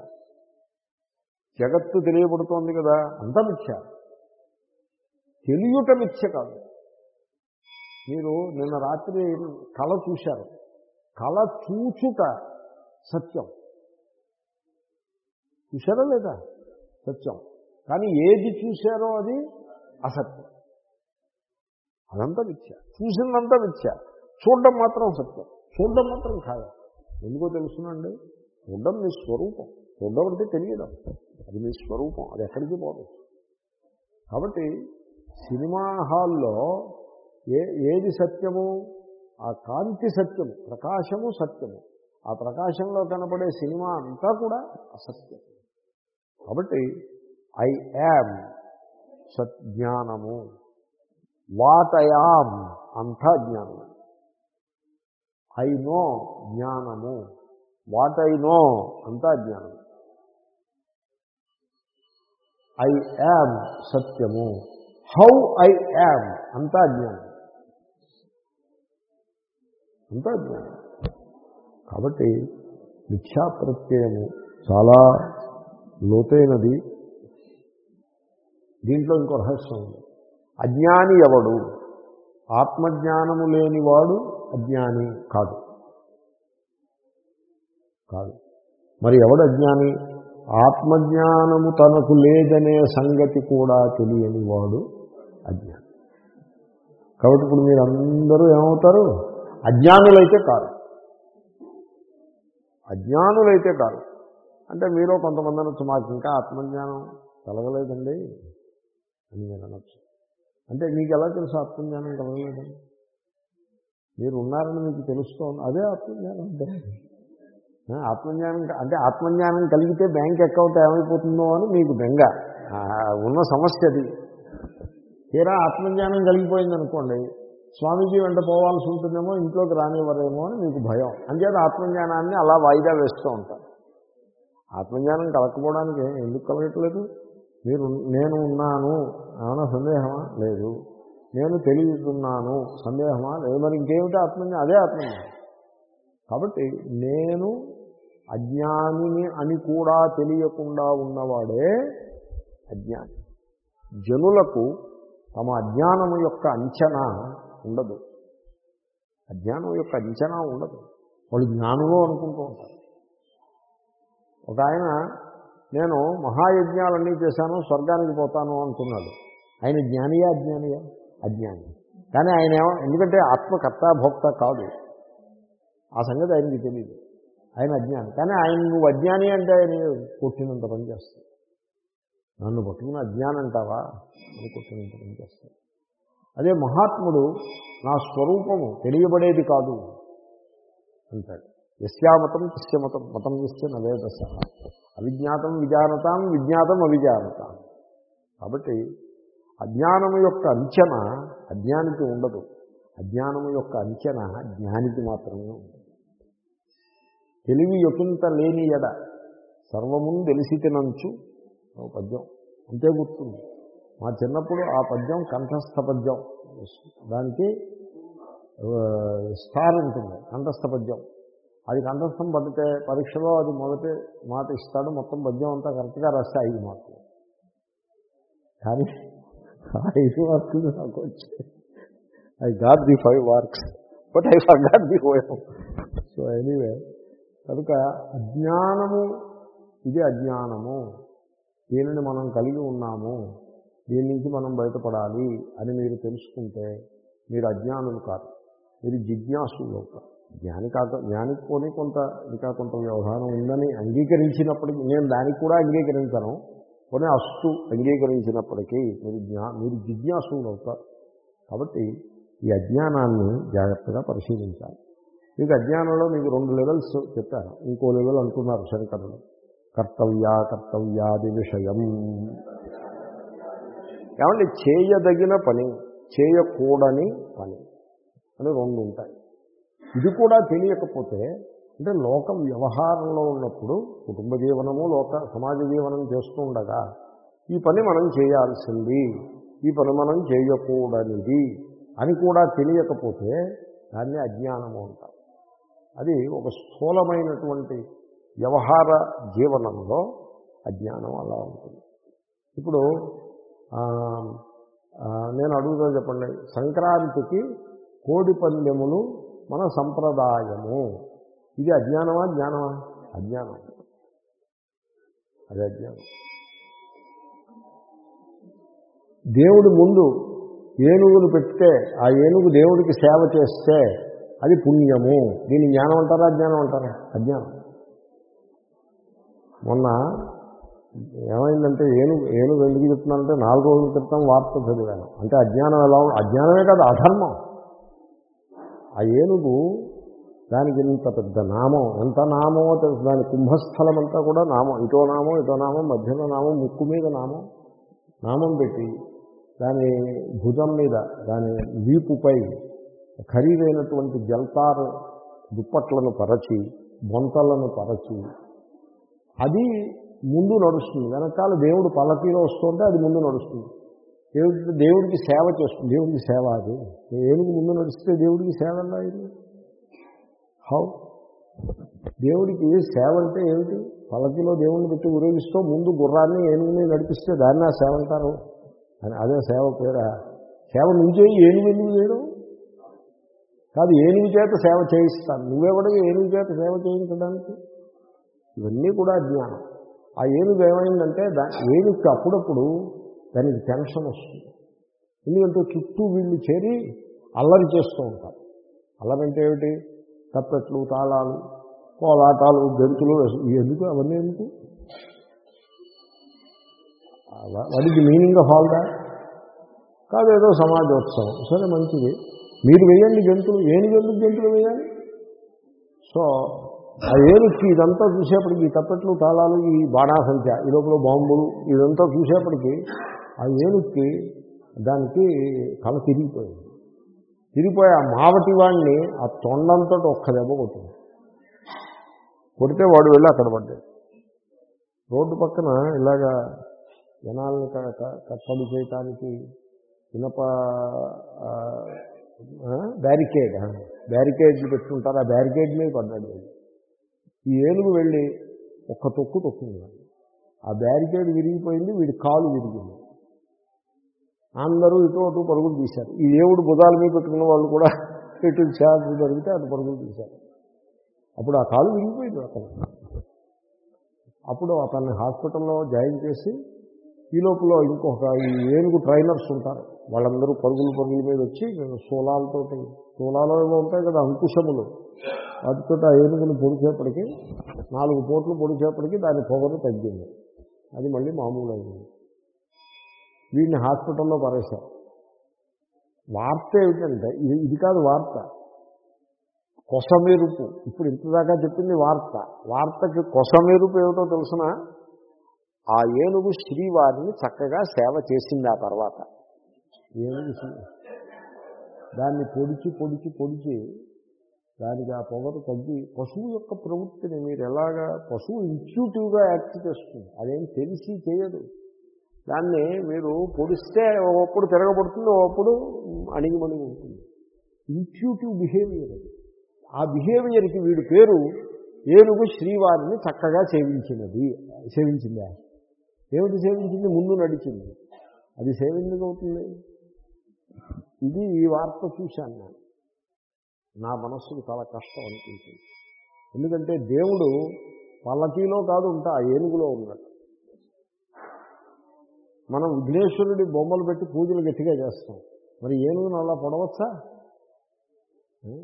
జగత్తు తెలియబడుతోంది కదా అంతా మిథ్య. తెలియుట మిథ్య కాదు. మీరు నిన్న రాత్రి కళ చూశారు. కళ చూచుట సత్యం. చూశారా లేదా? సత్యం. కానీ ఏది చూశారో అది అసత్యం. అదంతా విచ్చ చూసిందంతా విచ్చ చూడడం మాత్రం సత్యం. చూడడం మాత్రం ఖాయం. ఎందుకో తెలుసునండి? చూడడం మీ స్వరూపం. చూడడం అంటే తెలియడం. అది మీ స్వరూపం. అది ఎక్కడికి పోదు. కాబట్టి సినిమా హాల్లో ఏ ఏది సత్యము? ఆ కాంతి సత్యము ప్రకాశము సత్యము. ఆ ప్రకాశంలో కనపడే సినిమా అంతా కూడా అసత్యం. కాబట్టి ఐ యామ్ సజ్ఞానము వాట్ అంతా జ్ఞానము. ఐ నో జ్ఞానము. వాట్ ఐ నో అంతా జ్ఞానము. ఐ యామ్ సత్యము. హౌ ఐ యామ్ అంతా జ్ఞానం అంతా జ్ఞానం కాబట్టి మిథ్యాప్రత్యయము చాలా లోతైనది. దీంట్లో ఇంకో రహస్యం ఉంది. అజ్ఞాని ఎవడు? ఆత్మజ్ఞానము లేనివాడు అజ్ఞాని కాదు. కాదు. మరి ఎవడు అజ్ఞాని? ఆత్మజ్ఞానము తనకు లేదనే సంగతి కూడా తెలియని వాడు అజ్ఞాని. కాబట్టి ఇప్పుడు మీరు అందరూ ఏమవుతారు? అజ్ఞానులైతే కాదు అజ్ఞానులైతే కాదు అంటే మీరు కొంతమంది అనొచ్చు మాకు ఇంకా ఆత్మజ్ఞానం కలగలేదండి అని మీరు అనొచ్చు. అంటే మీకు ఎలా తెలుసు ఆత్మజ్ఞానం కలగలేదండి మీరు ఉన్నారని మీకు తెలుస్తోంది. అదే ఆత్మజ్ఞానం. అంటే ఆత్మజ్ఞానం అంటే ఆత్మజ్ఞానం కలిగితే బ్యాంక్ అకౌంట్ ఏమైపోతుందో అని మీకు బెంగ. ఉన్న సమస్య అది. తీరా ఆత్మజ్ఞానం కలిగిపోయింది అనుకోండి స్వామీజీ వెంట పోవాల్సి ఉంటుందేమో ఇంట్లోకి రానివ్వరేమో అని మీకు భయం. అంచేత ఆత్మజ్ఞానాన్ని అలా వాయిదా వేస్తూ ఉంటారు. ఆత్మజ్ఞానం కలగకపోవడానికి ఎందుకు కలగట్లేదు? మీరు నేను ఉన్నాను ఏమైనా సందేహమా? లేదు. నేను తెలియతున్నాను సందేహమా? లేదు. మరి ఇంకేమిటి ఆత్మజ్ఞానం అదే ఆత్మజ్ఞానం. కాబట్టి నేను అజ్ఞానిని అని కూడా తెలియకుండా ఉన్నవాడే అజ్ఞాని. జనులకు తమ అజ్ఞానము యొక్క అంచనా ఉండదు. అజ్ఞానం యొక్క అంచనా ఉండదు. వాళ్ళు జ్ఞానులు అనుకుంటూ ఉంటారు. ఒక ఆయన నేను మహాయజ్ఞాలన్నీ చేశాను స్వర్గానికి పోతాను అంటున్నాడు. ఆయన జ్ఞానియా అజ్ఞానియా? అజ్ఞాని. కానీ ఆయన ఏమో ఎందుకంటే ఆత్మకర్త భోక్త కాదు. ఆ సంగతి ఆయనకి తెలియదు ఆయన అజ్ఞాని. కానీ ఆయన నువ్వు అజ్ఞాని అంటే ఆయన కొట్టినంత పని చేస్తాడు. నన్ను పట్టుకుని అజ్ఞానం అంటావా? అని కొట్టినంత పని చేస్తాడు. అదే మహాత్ముడు నా స్వరూపము తెలియబడేది కాదు అంటాడు. యస్యామతం తస్య మతం మతం ఇస్తే నవేదశ అవిజ్ఞాతం విజానతాం విజ్ఞాతం అవిజానతాం. కాబట్టి అజ్ఞానము యొక్క అంచనా అజ్ఞానికి ఉండదు. అజ్ఞానము యొక్క అంచనా జ్ఞానికి మాత్రమే ఉంటుంది తెలివి యొకింత లేని ఎడ సర్వమును తెలిసి తినంచు పద్యం. అంతే గుర్తుంది. మా చిన్నప్పుడు ఆ పద్యం కంఠస్థ పద్యం. దానికి స్టార్ ఉంటుంది కంఠస్థ పద్యం. అది కంఠస్థం పడితే పరీక్షలో అది మొదటి మాట ఇస్తాడు మొత్తం పద్యం అంతా కరెక్ట్గా రాస్తే ఐదు మార్కులు. కానీ ఐదు మార్కులు నాకు వచ్చాయి. I got the five marks but I forgot the poem so anyway కనుక అజ్ఞానము ఇది అజ్ఞానము. దీనిని మనం కలిగి ఉన్నాము? దీని నుంచి మనం బయటపడాలి అని మీరు తెలుసుకుంటే మీరు అజ్ఞానులు కాదు. మీరు జిజ్ఞాసులు అవుతారు. జ్ఞాని కాక జ్ఞానికి పోనీ కొంత ఇంకా కొంత వ్యవహారం ఉందని అంగీకరించినప్పటికీ నేను దానికి కూడా అంగీకరించను పోనీ అస్తు అంగీకరించినప్పటికీ మీరు జ్ఞా మీరు జిజ్ఞాసులు అవుతారు. కాబట్టి ఈ అజ్ఞానాన్ని జాగ్రత్తగా పరిశీలించాలి. మీకు అజ్ఞానంలో మీకు రెండు లెవెల్స్ చెప్పారు. ఇంకో లెవెల్ అంటున్నారు శంకరులు. కర్తవ్య కర్తవ్యాది విషయం. ఏమంటే చేయదగిన పని చేయకూడని పని అని రెండు ఉంటాయి. ఇది కూడా తెలియకపోతే అంటే లోక వ్యవహారంలో ఉన్నప్పుడు కుటుంబ జీవనము లోక సమాజ జీవనం చేస్తూ ఉండగా ఈ పని మనం చేయాల్సింది ఈ పని మనం చేయకూడనిది అని కూడా తెలియకపోతే దాన్ని అజ్ఞానము అంటారు. అది ఒక స్థూలమైనటువంటి వ్యవహార జీవనంలో అజ్ఞానం అలా ఉంటుంది. ఇప్పుడు నేను అడుగుతా చెప్పండి. సంక్రాంతికి కోడి పందెములు మన సంప్రదాయము. ఇది అజ్ఞానమా జ్ఞానమా? అజ్ఞానం. అది అజ్ఞానం. దేవుడి ముందు ఏనుగును పెడితే ఆ ఏనుగు దేవుడికి సేవ చేస్తే అది పుణ్యము. దీన్ని జ్ఞానం అంటారా అజ్ఞానం అంటారా? అజ్ఞానం. మొన్న ఏమైందంటే ఏనుగు ఏను ఎందుకు చెప్తున్నానంటే నాలుగు రోజుల క్రితం వార్త చదివాను. అంటే అజ్ఞానం ఎలా అజ్ఞానమే కాదు అధర్మం. ఆ ఏనుగు దానికి ఇంత పెద్ద నామం. ఎంత నామో తెలుసు. దాని కుంభస్థలం అంతా కూడా నామం. ఇటో నామం ఇటో నామం మధ్యలో నామం ముక్కు మీద నామం. నామం పెట్టి దాని భుజం మీద దాని వీపుపై ఖరీదైనటువంటి జల్తారు దుప్పట్లను పరచి బొంతలను పరచి అది ముందు నడుస్తుంది. వెనకాల దేవుడు పల్లకీలో వస్తుంటే అది ముందు నడుస్తుంది. దేవుడికి దేవుడికి సేవ చేస్తుంది. దేవుడికి సేవ అది. ఏనుగు ముందు నడిస్తే దేవుడికి సేవ ఎలా హౌ? దేవుడికి సేవ అంటే ఏమిటి? పల్లకిలో దేవుడిని పెట్టి ఊరేగిస్తూ ముందు గుర్రాన్ని ఏనుగుని నడిపిస్తే దాన్ని ఆ సేవ అంటారు. అని అదే సేవ పేరా? సేవ నుంచే ఏనుగు ఎందుకు చేయడం? కాదు ఏనుగు చేత సేవ చేయిస్తాను. నువ్వెవడిగా ఏనుగు చేత సేవ చేయించడానికి? ఇవన్నీ కూడా అజ్ఞానం. ఆ ఏనుగు ఏమైందంటే దా ఏనుగుకి అప్పుడప్పుడు దానికి టెన్షన్ వస్తుంది. ఎందుకంటే చుట్టూ వీళ్ళు చేరి అల్లరి చేస్తూ ఉంటారు. అల్లరంటే ఏమిటి? తప్పెట్లు తాళాలు కోలాటాలు గంతులు ఎందుకు? అవన్నీ ఎందుకు? What is meaning of all that కాదేదో సమాజోత్సవం. సరే మంచిది. మీరు వేయండి గంతులు. ఏనుగు ఎందుకు గంతులు వేయాలి? సో ఆ ఏనుక్కి ఇదంతా చూసేప్పటికి ఈ తప్పెట్లు తాళాలు ఈ బాణాసంఖ్య ఈ లోపల బాంబులు ఇదంతా చూసేప్పటికి ఆ ఏనుక్కి దానికి కళ తిరిగిపోయింది. తిరిగిపోయి ఆ మావటి వాడిని ఆ తొండంతో ఒక్క దెబ్బ కొట్టింది. కొడితే వాడు వెళ్ళి అక్కడ పడ్డాడు. రోడ్డు పక్కన ఇలాగా జనాలను కట్టడి చేయటానికి ఇనప బ్యారికేడ్ బ్యారికేడ్లు పెట్టుకుంటారు. ఆ బ్యారికేడ్ మీద పడ్డాడు ఈ ఏనుగు వెళ్ళి ఒక్క తొక్కు తొక్కింది. ఆ బ్యారికేడ్ విరిగిపోయింది వీడి కాలు విరిగింది. అందరూ ఇటు అటు పరుగులు తీశారు. ఈ దేవుడు బుధాల మీద పెట్టుకున్న వాళ్ళు కూడా ఇటు చేయాల్సి జరిగితే అటు పరుగులు తీశారు. అప్పుడు ఆ కాలు విరిగిపోయింది అతను. అప్పుడు అతన్ని హాస్పిటల్లో జాయిన్ చేసి ఈ లోపల ఇంకొక ఈ ఏనుగు ట్రైనర్స్ ఉంటారు. వాళ్ళందరూ పరుగులు పరుగుల మీద వచ్చి సోలాలతోటి సోలాలో ఏమో ఉంటాయి కదా అంకుశములు. వాటితో ఆ ఏనుగుని పొడిచేపటికి నాలుగు పోట్లు పొడిచేపటికి దాని పొగరు తగ్గింది. అది మళ్ళీ మామూలు అయింది వీడిని హాస్పిటల్లో పరేశారు. వార్త ఏమిటంటే ఇది ఇది కాదు వార్త. కొసమెరుపు. ఇప్పుడు ఇంతదాకా చెప్పింది వార్త. వార్తకి కొసమెరుపు ఏమిటో తెలుసిన? ఆ ఏనుగు శ్రీవారిని చక్కగా సేవ చేసింది ఆ తర్వాత. ఏనుగు శ్రీ- దాన్ని పొడిచి పొడిచి పొడిచి దానికి ఆ పొగరు తగ్గి పశువు యొక్క ప్రవృత్తిని మీరు ఎలాగా పశువు ఇన్స్టిట్యూటివ్గా యాక్ట్ చేస్తుంది? అదేం తెలిసి చేయదు. దాన్ని మీరు పొడిస్తే ఒకప్పుడు తిరగబడుతుంది ఒకప్పుడు అణిగిమణిగి ఉంటుంది. ఇన్స్టిట్యూటివ్ బిహేవియర్ అది. ఆ బిహేవియర్కి వీడి పేరు ఏనుగు శ్రీవారిని చక్కగా సేవించినది సేవించిందా ఏమిటి సేవించింది? ముందు నడిచింది. అది సేవించదు అవుతుంది. ఇది ఈ వార్త చూశాను నేను. నా మనస్సుకు చాలా కష్టం అనిపించింది. ఎందుకంటే దేవుడు పల్లకీలో కాదు ఉంటా ఆ ఏనుగులో ఉన్నాడు. మనం విఘ్నేశ్వరుడి బొమ్మలు పెట్టి పూజలు గట్టిగా చేస్తాం. మరి ఏనుగును అలా పొడవచ్చా?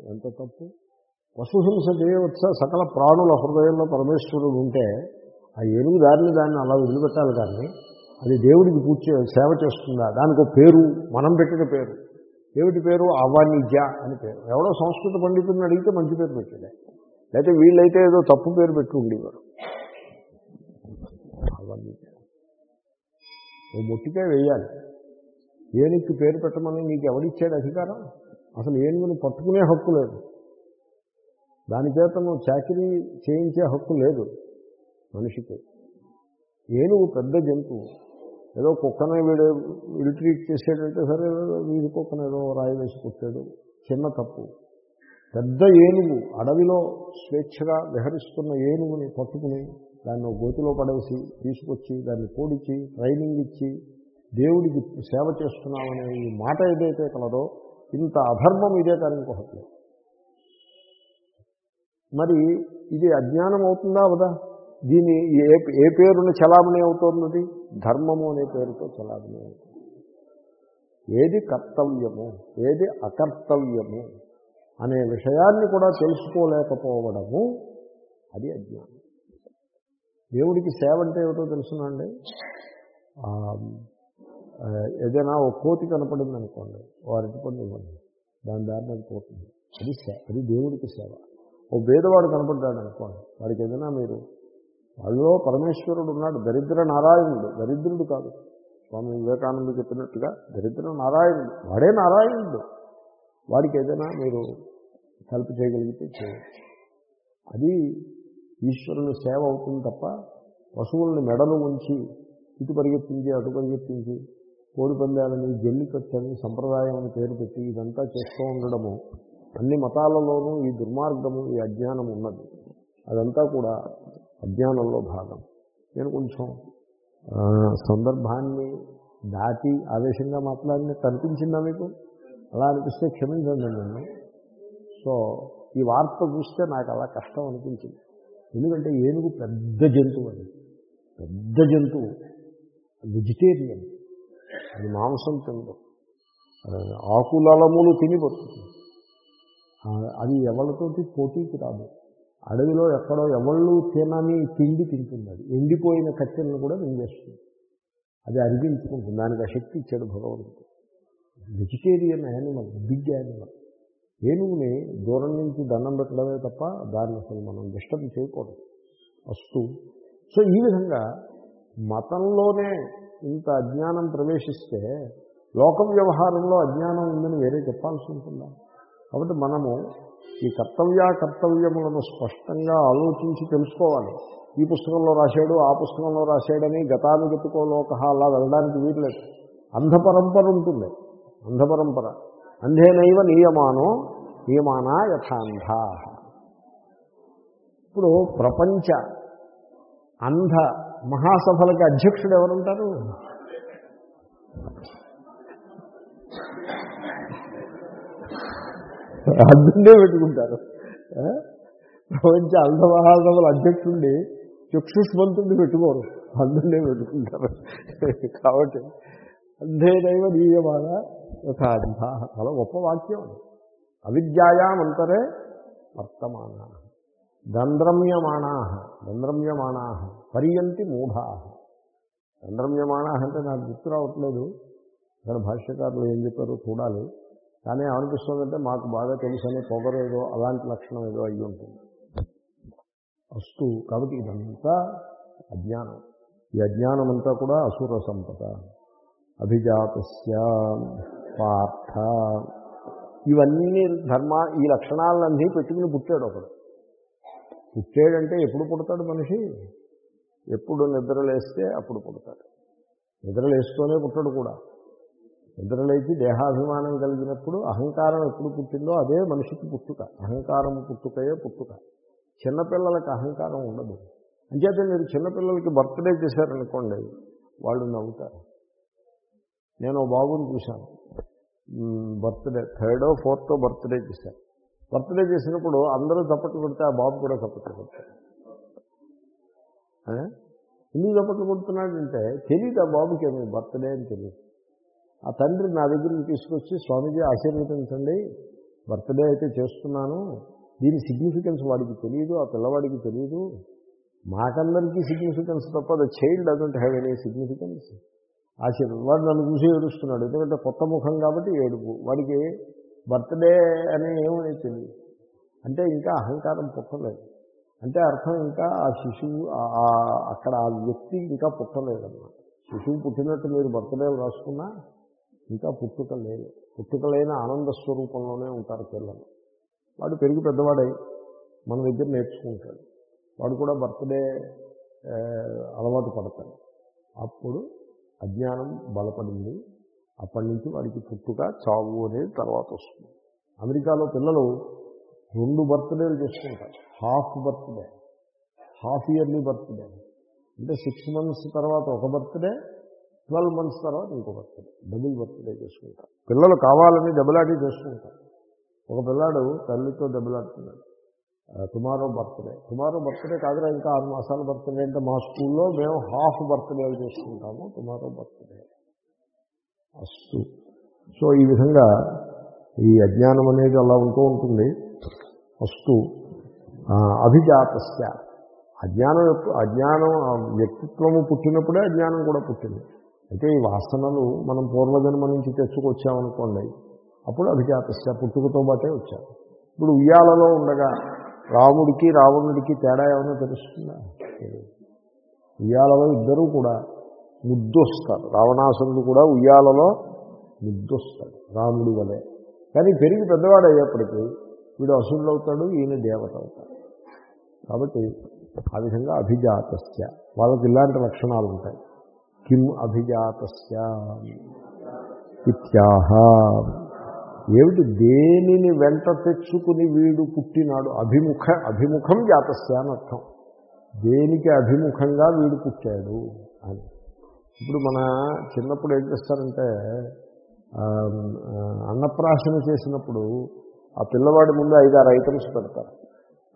ఎంత తప్పు. పశుహింస చేయవచ్చా? సకల ప్రాణుల హృదయంలో పరమేశ్వరుడు ఉంటే ఆ ఏనుగు దారిని దాన్ని అలా వదిలిపెట్టాలి కానీ అది దేవుడికి పూజ సేవ చేస్తుందా? దానికి పేరు మనం పెట్టిన పేరు. ఏమిటి పేరు? అవనిజ అని పేరు. ఎవడో సంస్కృత పండితుడిని అడిగితే మంచి పేరు పెట్టాడే. లేకపోతే వీళ్ళైతే ఏదో తప్పు పేరు పెట్టి ఉండేవారు. అవనిజ ఓ మొట్టికాయ వేయాలి. ఏనుగుకి పేరు పెట్టమని నీకు ఎవరిచ్చాడు అధికారం? అసలు ఏనుగును పట్టుకునే హక్కు లేదు. దాని చేత నువ్వు చాకరీ చేయించే హక్కు లేదు మనిషికి. ఏనుగు పెద్ద జంతువు. ఏదో కుక్కనే వీడు వీడు ట్రీట్ చేసేటంటే సరే వీడి కుక్కను ఏదో రాయి వేసి కుట్టాడు. చిన్న తప్పు. పెద్ద ఏనుగు అడవిలో స్వేచ్ఛగా విహరిస్తున్న ఏనుగుని పట్టుకుని దాన్ని గోతిలో పడేసి తీసుకొచ్చి దాన్ని పోడిచి ట్రైనింగ్ ఇచ్చి దేవుడికి సేవ చేస్తున్నామనే ఈ మాట ఏదైతే కలదో ఇంత అధర్మం ఇదే కానీ మరి ఇది అజ్ఞానం అవుతుందా అవదా? దీని ఏ ఏ పేరుని చలామణి అవుతున్నది ధర్మము అనే పేరుతో చలామణి అవుతుంది. ఏది కర్తవ్యము? ఏది అకర్తవ్యము? అనే విషయాన్ని కూడా తెలుసుకోలేకపోవడము అది అజ్ఞానం. దేవుడికి సేవ అంటే ఏమిటో తెలుసునండి ఏదైనా ఓ కోతి కనపడింది అనుకోండి వారికి అరటిపండు ఇవ్వండి దాని దారిని అది పోతుంది. అది అది దేవుడికి సేవ. ఓ భేదవాడు కనపడ్డాడు అనుకోండి వాడికి ఏదైనా మీరు వాళ్ళలో పరమేశ్వరుడు ఉన్నాడు దరిద్ర నారాయణుడు. దరిద్రుడు కాదు. స్వామి వివేకానంద చెప్పినట్టుగా దరిద్ర నారాయణుడు. వాడే నారాయణుడు. వాడికి ఏదైనా మీరు హెల్ప్ చేయగలిగితే చేయవచ్చు. అది ఈశ్వరుని సేవ అవుతుంది తప్ప పశువుల్ని మెడలు ఉంచి ఇటు పరిగెత్తించి అటు పరిగెత్తించి కోడి పందాలని జల్లికట్టని సంప్రదాయం అని పేరు పెట్టి ఇదంతా చేస్తూ ఉండడము అన్ని మతాలలోనూ ఈ దుర్మార్గము ఈ అజ్ఞానం ఉన్నది. అదంతా కూడా అజ్ఞానంలో భాగం. నేను కొంచెం సందర్భాన్ని దాటి ఆవేశంగా మాట్లాడినట్టు అనిపించిందా మీకు? అలా అనిపిస్తే క్షమించండి నన్ను. సో ఈ వార్త చూస్తే నాకు అలా కష్టం అనిపించింది. ఎందుకంటే ఏనుగు పెద్ద జంతువు అది. పెద్ద జంతువు. వెజిటేరియన్. అది మాంసం తినదు ఆకులలములు తిని బతుకుతుంది. అది ఎవరితోటి పోటీకి రాదు. అడవిలో ఎక్కడో ఎవళ్ళు తినని తిండి తింటుంది అది ఎండిపోయిన కట్టెలను కూడా మింగేస్తుంది. అది అరిగించుకుంటుంది. దానికి ఆ శక్తి ఇచ్చాడు భగవంతుడు. వెజిటేరియన్ యానిమల్ బిగ్ యానిమల్ ఏనుగుని దూరం నుంచి దండం పెట్టడమే తప్ప దాన్ని అసలు మనం డిస్టర్బ్ చేయకూడదు. వస్తూ సో ఈ విధంగా మతంలోనే ఇంత అజ్ఞానం ప్రవేశిస్తే లోక వ్యవహారంలో అజ్ఞానం ఉందని వేరే చెప్పాల్సి ఉంటుందా? కాబట్టి మనము ఈ కర్తవ్య కర్తవ్యములను స్పష్టంగా ఆలోచించి తెలుసుకోవాలి. ఈ పుస్తకంలో రాశాడు ఆ పుస్తకంలో రాశాడని గతానుగతికో లోక అలా వెళ్ళడానికి వీల్లేదు. అంధ పరంపర ఉంటుంది. అంధ పరంపర అంధేనైవ నియమానో నియమానా యథాంధ. ఇప్పుడు ప్రపంచ అంధ మహాసభలకి అధ్యక్షుడు ఎవరుంటారు? అందునే పెట్టుకుంటారు. ప్రపంచ అంధ అధ్యక్షుడిని చక్షుష్మంతుడిని పెట్టుకోరు. అందునే పెట్టుకుంటారు. కాబట్టి అంధేనైవ దీయమాన ఒక చాలా గొప్ప వాక్యం. అవిద్యాయామంతరే వర్తమాన. దంద్రమ్యమాణా దంద్రమ్యమాణా పర్యంతి మూఢా. దంద్రమ్యమాణ అంటే నాకు గుర్తు రావట్లేదు. ఇక్కడ భాష్యకారులు ఏం చెప్పారో చూడాలి. కానీ ఏమనిపిస్తుందంటే మాకు బాగా తెలుసని పొగరేదో అలాంటి లక్షణం ఏదో అయ్యి ఉంటుంది. వస్తు కాబట్టి ఇదంతా అజ్ఞానం. ఈ అజ్ఞానం అంతా కూడా అసుర సంపద. అభిజాతస్య పార్థ. ఇవన్నీ ధర్మ ఈ లక్షణాలన్నీ పెట్టుకుని పుట్టాడు ఒకడు. పుట్టాడంటే ఎప్పుడు పుడతాడు మనిషి? ఎప్పుడు నిద్రలేస్తే అప్పుడు పుడతాడు. నిద్రలేస్తూనే పుట్టడు కూడా. నిద్రలేచి దేహాభిమానం కలిగినప్పుడు అహంకారం ఎప్పుడు పుట్టిందో అదే మనిషికి పుట్టుక. అహంకారం పుట్టుకయే పుట్టుక. చిన్నపిల్లలకి అహంకారం ఉండదు. అంచేతే మీరు చిన్నపిల్లలకి బర్త్డే చేశారనుకోండి వాళ్ళు నవ్వుతారు. నేను ఓ బాబుని చూశాను. బర్త్డే థర్డో ఫోర్తో బర్త్డే చేశాను బర్త్డే చేసినప్పుడు అందరూ చప్పట్లు కొడితే ఆ బాబు కూడా చప్పట్లు కొడతారు ఎందుకు చప్పట్లు కొడుతున్నాడంటే తెలియదు ఆ బాబుకి ఏమి బర్త్డే అని తెలియదు ఆ తండ్రి నా దగ్గరికి తీసుకొచ్చి స్వామీజీ ఆశీర్వదించండి. బర్త్డే అయితే చేస్తున్నాను. దీని సిగ్నిఫికెన్స్ వాడికి తెలియదు ఆ పిల్లవాడికి తెలియదు మాకందరికీ సిగ్నిఫికెన్స్ తప్ప the child doesn't have any significance. ఆశీర్వాదం వాడు నన్ను చూసి ఏడుస్తున్నాడు. ఎందుకంటే కొత్త ముఖం కాబట్టి ఏడుపు. వాడికి బర్త్డే అని ఏమని తెలియదు అంటే ఇంకా అహంకారం పుట్టలేదు. అంటే అర్థం ఇంకా ఆ శిశువు ఆ- అక్కడ ఆ వ్యక్తి ఇంకా పుట్టలేదన్నమాట. శిశువు పుట్టినట్టు మీరు బర్త్డే రాసుకున్నా ఇంకా పుట్టుక లేదు పుట్టుకలైన ఆనంద స్వరూపంలోనే ఉంటారు పిల్లలు. వాడు పెరిగి పెద్దవాడై మన దగ్గర నేర్చుకుంటాడు. వాడు కూడా బర్త్డే అలవాటు పడతాడు. అప్పుడు అజ్ఞానం బలపడింది. అప్పటి నుంచి వాడికి పుట్టుక చావు అనేది తర్వాత వస్తుంది. అమెరికాలో పిల్లలు రెండు బర్త్డేలు చేసుకుంటారు. Half birthday half yearly birthday. అంటే సిక్స్ మంత్స్ తర్వాత ఒక బర్త్డే ట్వెల్వ్ మంత్స్ తర్వాత ఇంకో బర్త్డే డబుల్ బర్త్డే చేసుకుంటారు పిల్లలు కావాలని దెబ్బలాటి చేసుకుంటారు ఒక పిల్లాడు తల్లితో దెబ్బలాడుతున్నాడు టుమారో బర్త్డే. టుమారో బర్త్డే కాదురా ఇంకా ఆరు మాసాల బర్త్డే. అంటే మా స్కూల్లో మేము హాఫ్ బర్త్డేలు చేసుకుంటాము టుమారో బర్త్డే. అస్తు. సో ఈ విధంగా ఈ అజ్ఞానం అనేది అలా ఉంటూ ఉంటుంది. అస్తు. అభిజాత్య అభిజాతస్య. అజ్ఞానం యొక్క అజ్ఞానం ఆ వ్యక్తిత్వము పుట్టినప్పుడే అజ్ఞానం కూడా పుట్టింది. అయితే ఈ వాసనలు మనం పూర్వజన్మ నుంచి తెచ్చుకొచ్చామనుకోండి అప్పుడు అభిజాతస్య పుట్టుకతో పాటే వచ్చాం ఇప్పుడు ఉయ్యాలలో ఉండగా రాముడికి రావణుడికి తేడా ఏమైనా తెలుస్తుందా? ఉయ్యాలలో ఇద్దరూ కూడా ముద్దొస్తారు. రావణాసురుడు కూడా ఉయ్యాలలో ముద్దొస్తాడు రాముడి వలె. కానీ పెరిగి పెద్దవాడు అయ్యేప్పటికీ వీడు అసురుడు అవుతాడు ఈయన దేవత అవుతాడు కాబట్టి ఆ విధంగా అభిజాతస్య వాళ్ళకి ఇలాంటి లక్షణాలు ఉంటాయి కిం అభిజాతస్య ఇత్యాహ. ఏమిటి దేనిని వెంట తెచ్చుకుని వీడు పుట్టినాడు? అభిముఖ అభిముఖం జాతస్య అని అర్థం. దేనికి అభిముఖంగా వీడు పుట్టాడు అని. ఇప్పుడు మన చిన్నప్పుడు ఏం చేస్తారంటే అన్నప్రాశన చేసినప్పుడు ఆ పిల్లవాడి ముందు ఐదారు ఐటమ్స్ పెడతారు.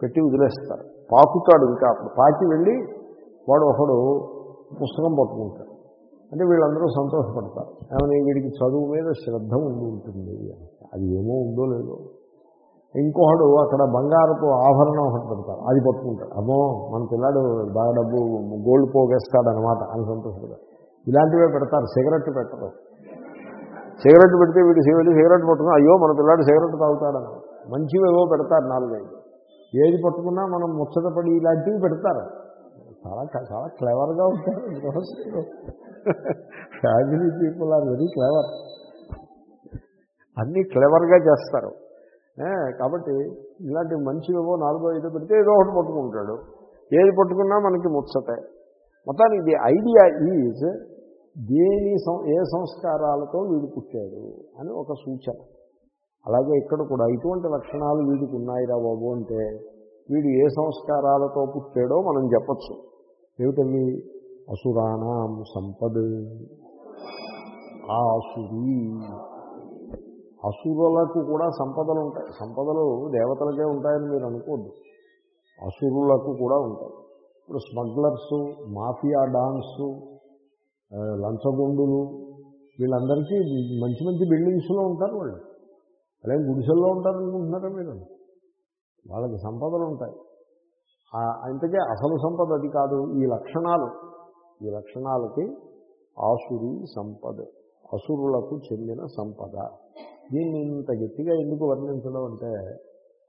పెట్టి వదిలేస్తారు. పాకుతాడు ఇంకా అప్పుడు. పాకి వెళ్ళి వాడు ఒకడు పుస్తకం పట్టుకుంటాడు. అంటే వీళ్ళందరూ సంతోషపడతారు. ఏమని వీడికి చదువు మీద శ్రద్ధ ఉండి ఉంటుంది. అని. అది ఏమో ఉందో లేదో. ఇంకొకడు అక్కడ బంగారపు ఆభరణం ఒకటి పెడతారు. అది పట్టుకుంటాడు. అమ్మో మన పిల్లాడు బాగా డబ్బు గోల్డ్ పోగేస్తాడనమాట అని సంతోషపడతారు. ఇలాంటివే పెడతారు. సిగరెట్ పెట్టరు. సిగరెట్ పెడితే వీడు వెళ్ళి సిగరెట్ పట్టుకున్నా అయ్యో మన పిల్లాడు సిగరెట్ తాగుతాడని. మంచివేవో పెడతారు నాలుగైదు. ఏది పట్టుకున్నా మనం ముచ్చటపడి ఇలాంటివి పెడతారు. చాలా చాలా క్లెవర్గా ఉంటారు. Family people are very clever అన్నీ క్లెవర్గా చేస్తారు. కాబట్టి ఇలాంటి మంచివేవో నాలుగో ఐదో పెడితే ఏదో ఒకటి పట్టుకుంటాడు. ఏది పట్టుకున్నా మనకి ముచ్చటే. మొత్తానికి ది ఐడియా ఈజ్ దేని సం ఏ సంస్కారాలతో వీడు పుట్టాడు అని ఒక సూచన. అలాగే ఇక్కడ కూడా ఇటువంటి లక్షణాలు వీడికి ఉన్నాయిరా బాబు అంటే వీడు ఏ సంస్కారాలతో పుట్టాడో మనం చెప్పచ్చు. ఏమిటవి అసురాణం సంపద. ఆసురి అసురులకు కూడా సంపదలు ఉంటాయి సంపదలు దేవతలకే ఉంటాయని మీరు అనుకోద్దు. అసురులకు కూడా ఉంటాయి. ఇప్పుడు స్మగ్లర్స్ మాఫియా డాన్సు లంచగొండులు వీళ్ళందరికీ మంచి మంచి బిల్డింగ్స్లో ఉంటారు వాళ్ళు. అలాగే గుడిసెల్లో ఉంటారు అనుకుంటున్నారా మీరు? వాళ్ళకి సంపదలు ఉంటాయి అంతకే ఇంతకే అసలు సంపద అది కాదు. ఈ లక్షణాలు ఈ లక్షణాలకి ఆసురి సంపద అసురులకు చెందిన సంపద. దీన్ని ఇంత గట్టిగా ఎందుకు వర్ణించడం అంటే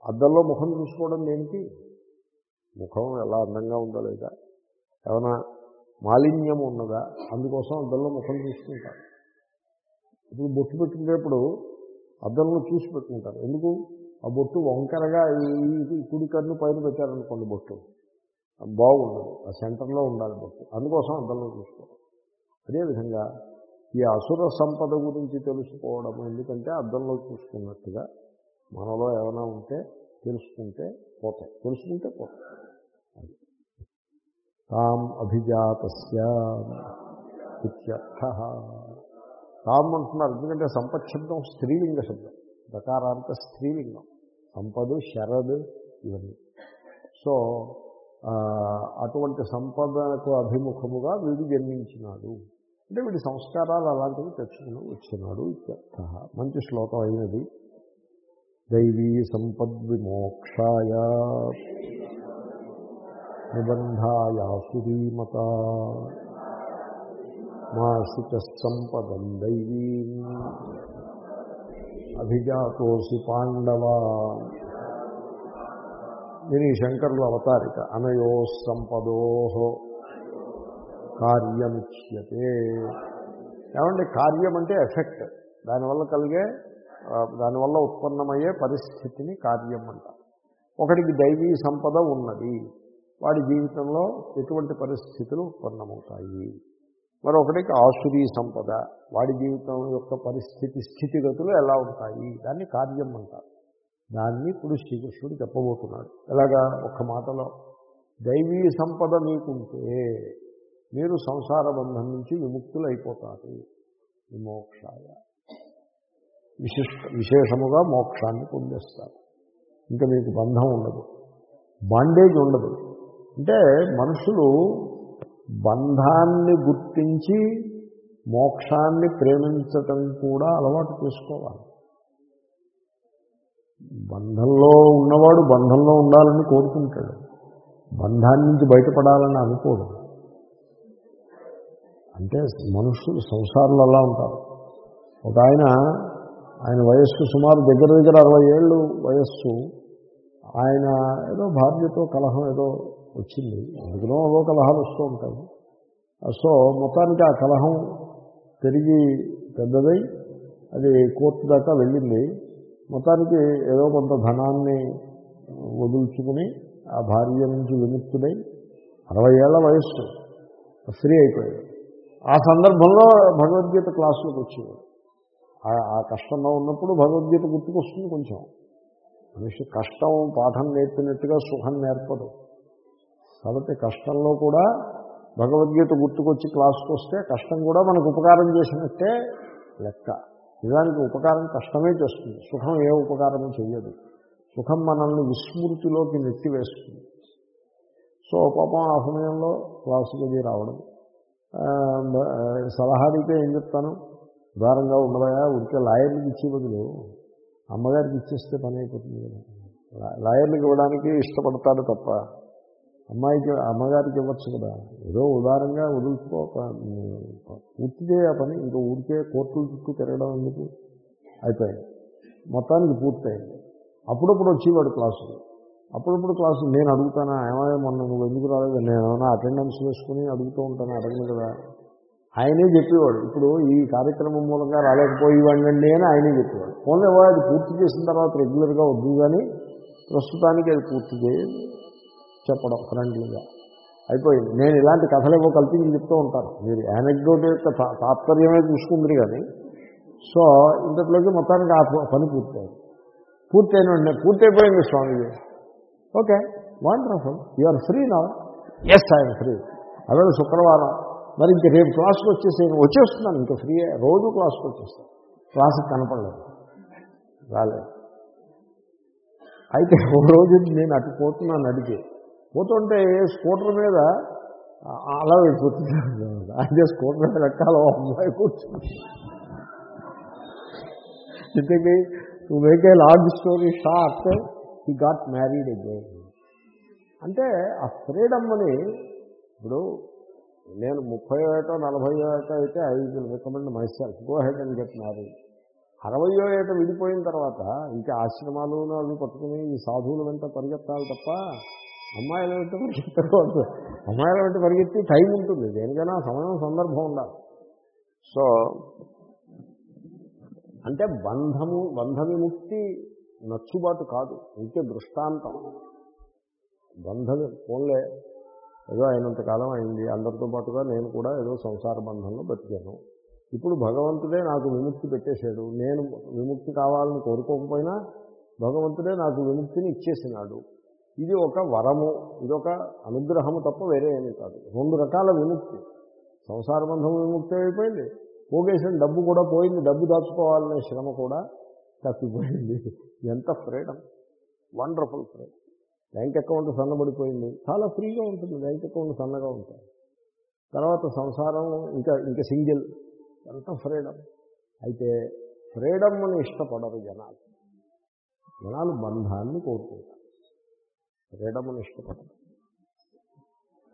అద్దంలో ముఖం చూసుకోవడం ఏంటి ముఖం ఎలా అందంగా ఉందా లేదా? ఏమైనా మాలిన్యం ఉన్నదా? అందుకోసం అద్దంలో ముఖం చూసుకుంటారు. ఇప్పుడు బొట్టు పెట్టుకునేప్పుడు అద్దంలో చూసి పెట్టుకుంటారు. ఎందుకు? ఆ బొట్టు వంకరగా ఈ ఈ కుడి కన్ను పైన పెట్టారనుకోండి బొట్టు. బాగుండదు ఆ సెంటర్లో ఉండాలి భక్తి అందుకోసం అద్దంలో చూసుకోవాలి. అదేవిధంగా ఈ అసుర సంపద గురించి తెలుసుకోవడం ఎందుకంటే అద్దంలో చూసుకున్నట్టుగా మనలో ఏమైనా ఉంటే తెలుసుకుంటే పోతాయి. తెలుసుకుంటే పోతాయి. అది. తాం అభిజాతస్య ఇత్యర్థ. తాం అంటున్నారు ఎందుకంటే సంపత్ శబ్దం స్త్రీలింగ శబ్దం. దకారాంత స్త్రీలింగం. సంపదు శరద్ ఇవన్నీ. సో అటువంటి సంపదకు అభిముఖముగా వీడు జన్మించినాడు. అంటే వీడి సంస్కారాలు అలాంటివి తెచ్చుకుని వచ్చినాడు ఇత్యర్థ మంచి శ్లోకం అయినది. దైవీ సంపద్విమోక్షాయ నిబంధాయాసురీమత మాసిక సంపదం దైవీం. అభిజాతోసి పాండవా. దీని శంకరుల అవతారిక. అనయో సంపదో కార్యముచ్యతే. ఏమంటే కార్యం అంటే ఎఫెక్ట్. దానివల్ల కలిగే దానివల్ల ఉత్పన్నమయ్యే పరిస్థితిని కార్యం అంట ఒకటికి దైవీ సంపద ఉన్నది వాడి జీవితంలో ఎటువంటి పరిస్థితులు ఉత్పన్నమవుతాయి. మరొకటికి ఆసురీ సంపద వాడి జీవితం యొక్క పరిస్థితి స్థితిగతులు ఎలా ఉంటాయి? దాన్ని కార్యం అంటారు. దాన్ని ఇప్పుడు శ్రీకృష్ణుడు చెప్పబోతున్నాడు. ఎలాగా? ఒక్క మాటలో. దైవీ సంపద మీకుంటే మీరు సంసార బంధం నుంచి విముక్తులు అయిపోతారు విమోక్షాయ. విశిష్ట విశేషముగా మోక్షాన్ని పొందేస్తారు. ఇంకా మీకు బంధం ఉండదు. బాండేజ్ ఉండదు. అంటే మనుషులు బంధాన్ని గుర్తించి మోక్షాన్ని ప్రేమించటం కూడా అలవాటు చేసుకోవాలి. బంధంలో ఉన్నవాడు బంధంలో ఉండాలని కోరుకుంటాడు. బంధాన్ని నుంచి బయటపడాలని అనుకోడు. అంటే మనుషులు సంసారాలు అలా ఉంటారు. ఒక ఆయన ఆయన వయస్సు సుమారు దగ్గర దగ్గర అరవై ఏళ్ళు వయస్సు. ఆయన ఏదో భార్యతో కలహం ఏదో వచ్చింది. అందులో ఏదో కలహాలు వస్తూ ఉంటాయి. సో మొత్తానికి ఆ కలహం పెరిగి పెద్దదై అది కోర్టు దాకా వెళ్ళింది. మొత్తానికి ఏదో కొంత ధనాన్ని వదుల్చుకుని ఆ భార్య నుంచి విముక్తుడై అరవై ఏళ్ళ వయస్సు ఫ్రీ అయిపోయాడు. ఆ సందర్భంలో భగవద్గీత క్లాసులకు వచ్చేవాడు. ఆ- ఆ కష్టంలో ఉన్నప్పుడు భగవద్గీత గుర్తుకొస్తుంది కొంచెం. మనిషి కష్టం పాఠం నేర్పినట్టుగా సుఖం నేర్పదు. కాబట్టి కష్టంలో కూడా భగవద్గీత గుర్తుకొచ్చి క్లాసుకు వస్తే కష్టం కూడా మనకు ఉపకారం చేసినట్టే లెక్క. నిజానికి ఉపకారం కష్టమే చేస్తుంది. సుఖం ఏ ఉపకారం చేయదు సుఖం మనల్ని విస్మృతిలోకి నెట్టివేస్తుంది. సో పాపం ఆ సమయంలో క్లాసుకి అది రావడం. ఆ, సలహా అడిగితే ఏం చెప్తాను? ఉదారంగా ఉండవయా ఉడికే లాయర్లకు ఇచ్చే బదులు అమ్మగారికి ఇచ్చేస్తే పని అయిపోతుంది కదా. లాయర్లకు ఇవ్వడానికి ఇష్టపడతాడు తప్ప అమ్మాయికి అమ్మగారికి ఇవ్వచ్చు కదా. ఏదో ఉదారంగా వదులుకో పూర్తి చేయ పని ఇంకా ఊరికే కోర్టుల చుట్టూ తిరగడం ఎందుకు? అయిపోయింది. మొత్తానికి పూర్తయింది. అప్పుడప్పుడు వచ్చేవాడు క్లాసులు అప్పుడప్పుడు క్లాసు నేను అడుగుతానా ఏమైనా మొన్న నువ్వు ఎందుకు రాలేదు? నేను ఏమైనా అటెండెన్స్ వేసుకుని అడుగుతూ ఉంటాను అడగను కదా. ఆయనే చెప్పేవాడు. ఇప్పుడు ఈ కార్యక్రమం మూలంగా రాలేకపోయేవాడినండి అని ఆయనే చెప్పేవాడు. ఓన్లీ అది పూర్తి చేసిన తర్వాత రెగ్యులర్గా వద్దు కానీ ప్రస్తుతానికి అది పూర్తి చేయాలి చెప్పడం ఫ్రెండ్లీగా. అయిపోయింది. నేను ఇలాంటి కథలు ఏవో కల్పించి చెప్తూ ఉంటాను. మీరు యానెక్డోట్ యొక్క తాత్పర్యమే చూసుకుంది కానీ సో ఇంతట్లోకి మొత్తానికి ఆ పని పూర్తయింది. పూర్తయిన వెంటనే పూర్తయిపోయింది Swamiji. Okay wonderful are free నా ఎస్ ఐఎమ్ ఫ్రీ అదే శుక్రవారం. మరి ఇంక రేపు క్లాస్కి వచ్చేసి వచ్చేస్తున్నాను. ఇంకా ఫ్రీ రోజు క్లాస్కి వచ్చేస్తాను. క్లాస్కి కనపడలేదు. రాలేదు. అయితే ఒక రోజు నేను అటు పోతున్నాను అడిగి పోతుంటే స్కూటర్ మీద అలా వెళ్ళిపోతుంది అంటే స్కూటర్ మీద ఎక్కాలో అమ్మాయి కూర్చుంది. ఇంతకీ to make a large story short he got married again అంటే ఆ ఫ్రీడమ్ అని ఇప్పుడు నేను ముప్పై ఏటో నలభై ఏటో అయితే I will recommend myself go ahead and get married అరవయో ఏట విడిపోయిన తర్వాత ఇంకా ఆశ్రమాలు అవి పట్టుకుని ఈ సాధువుల వెంట పరిగెత్తాలి తప్ప అమ్మాయిల వెంట పరిగెత్తకూడదు అమ్మాయిల వెంట పరిగెత్తి టైం ఉంటుంది. దేనికైనా సమయం సందర్భం ఉండాలి. సో అంటే బంధము బంధ విముక్తి నచ్చుబాటు కాదు. ఇంకే దృష్టాంతం. బంధం పోన్లే ఏదో అయినంత కాలం అయింది. అందరితో పాటుగా నేను కూడా ఏదో సంసార బంధంలో బతికాను. ఇప్పుడు భగవంతుడే నాకు విముక్తి పెట్టేశాడు. నేను విముక్తి కావాలని కోరుకోకపోయినా భగవంతుడే నాకు విముక్తిని ఇచ్చేసినాడు. ఇది ఒక వరము ఇది ఒక అనుగ్రహము తప్ప వేరే ఏమీ కాదు. రెండు రకాల విముక్తి. సంసార బంధం విముక్తి అయిపోయింది. పోగేసిన డబ్బు కూడా పోయింది. డబ్బు దాచుకోవాలనే శ్రమ కూడా తప్పిపోయింది. ఎంత freedom. Wonderful freedom. Bank account సన్నబడిపోయింది. చాలా ఫ్రీగా ఉంటుంది. బ్యాంక్ అకౌంట్ సన్నగా ఉంటుంది. తర్వాత సంసారం ఇంకా ఇంకా సింగిల్. ఎంత ఫ్రీడమ్. అయితే ఫ్రీడమ్ని ఇష్టపడరు జనాలు. జనాలు బంధాన్ని కోరుకుంటారు ఫ్రీడమ్ని ఇష్టపడదు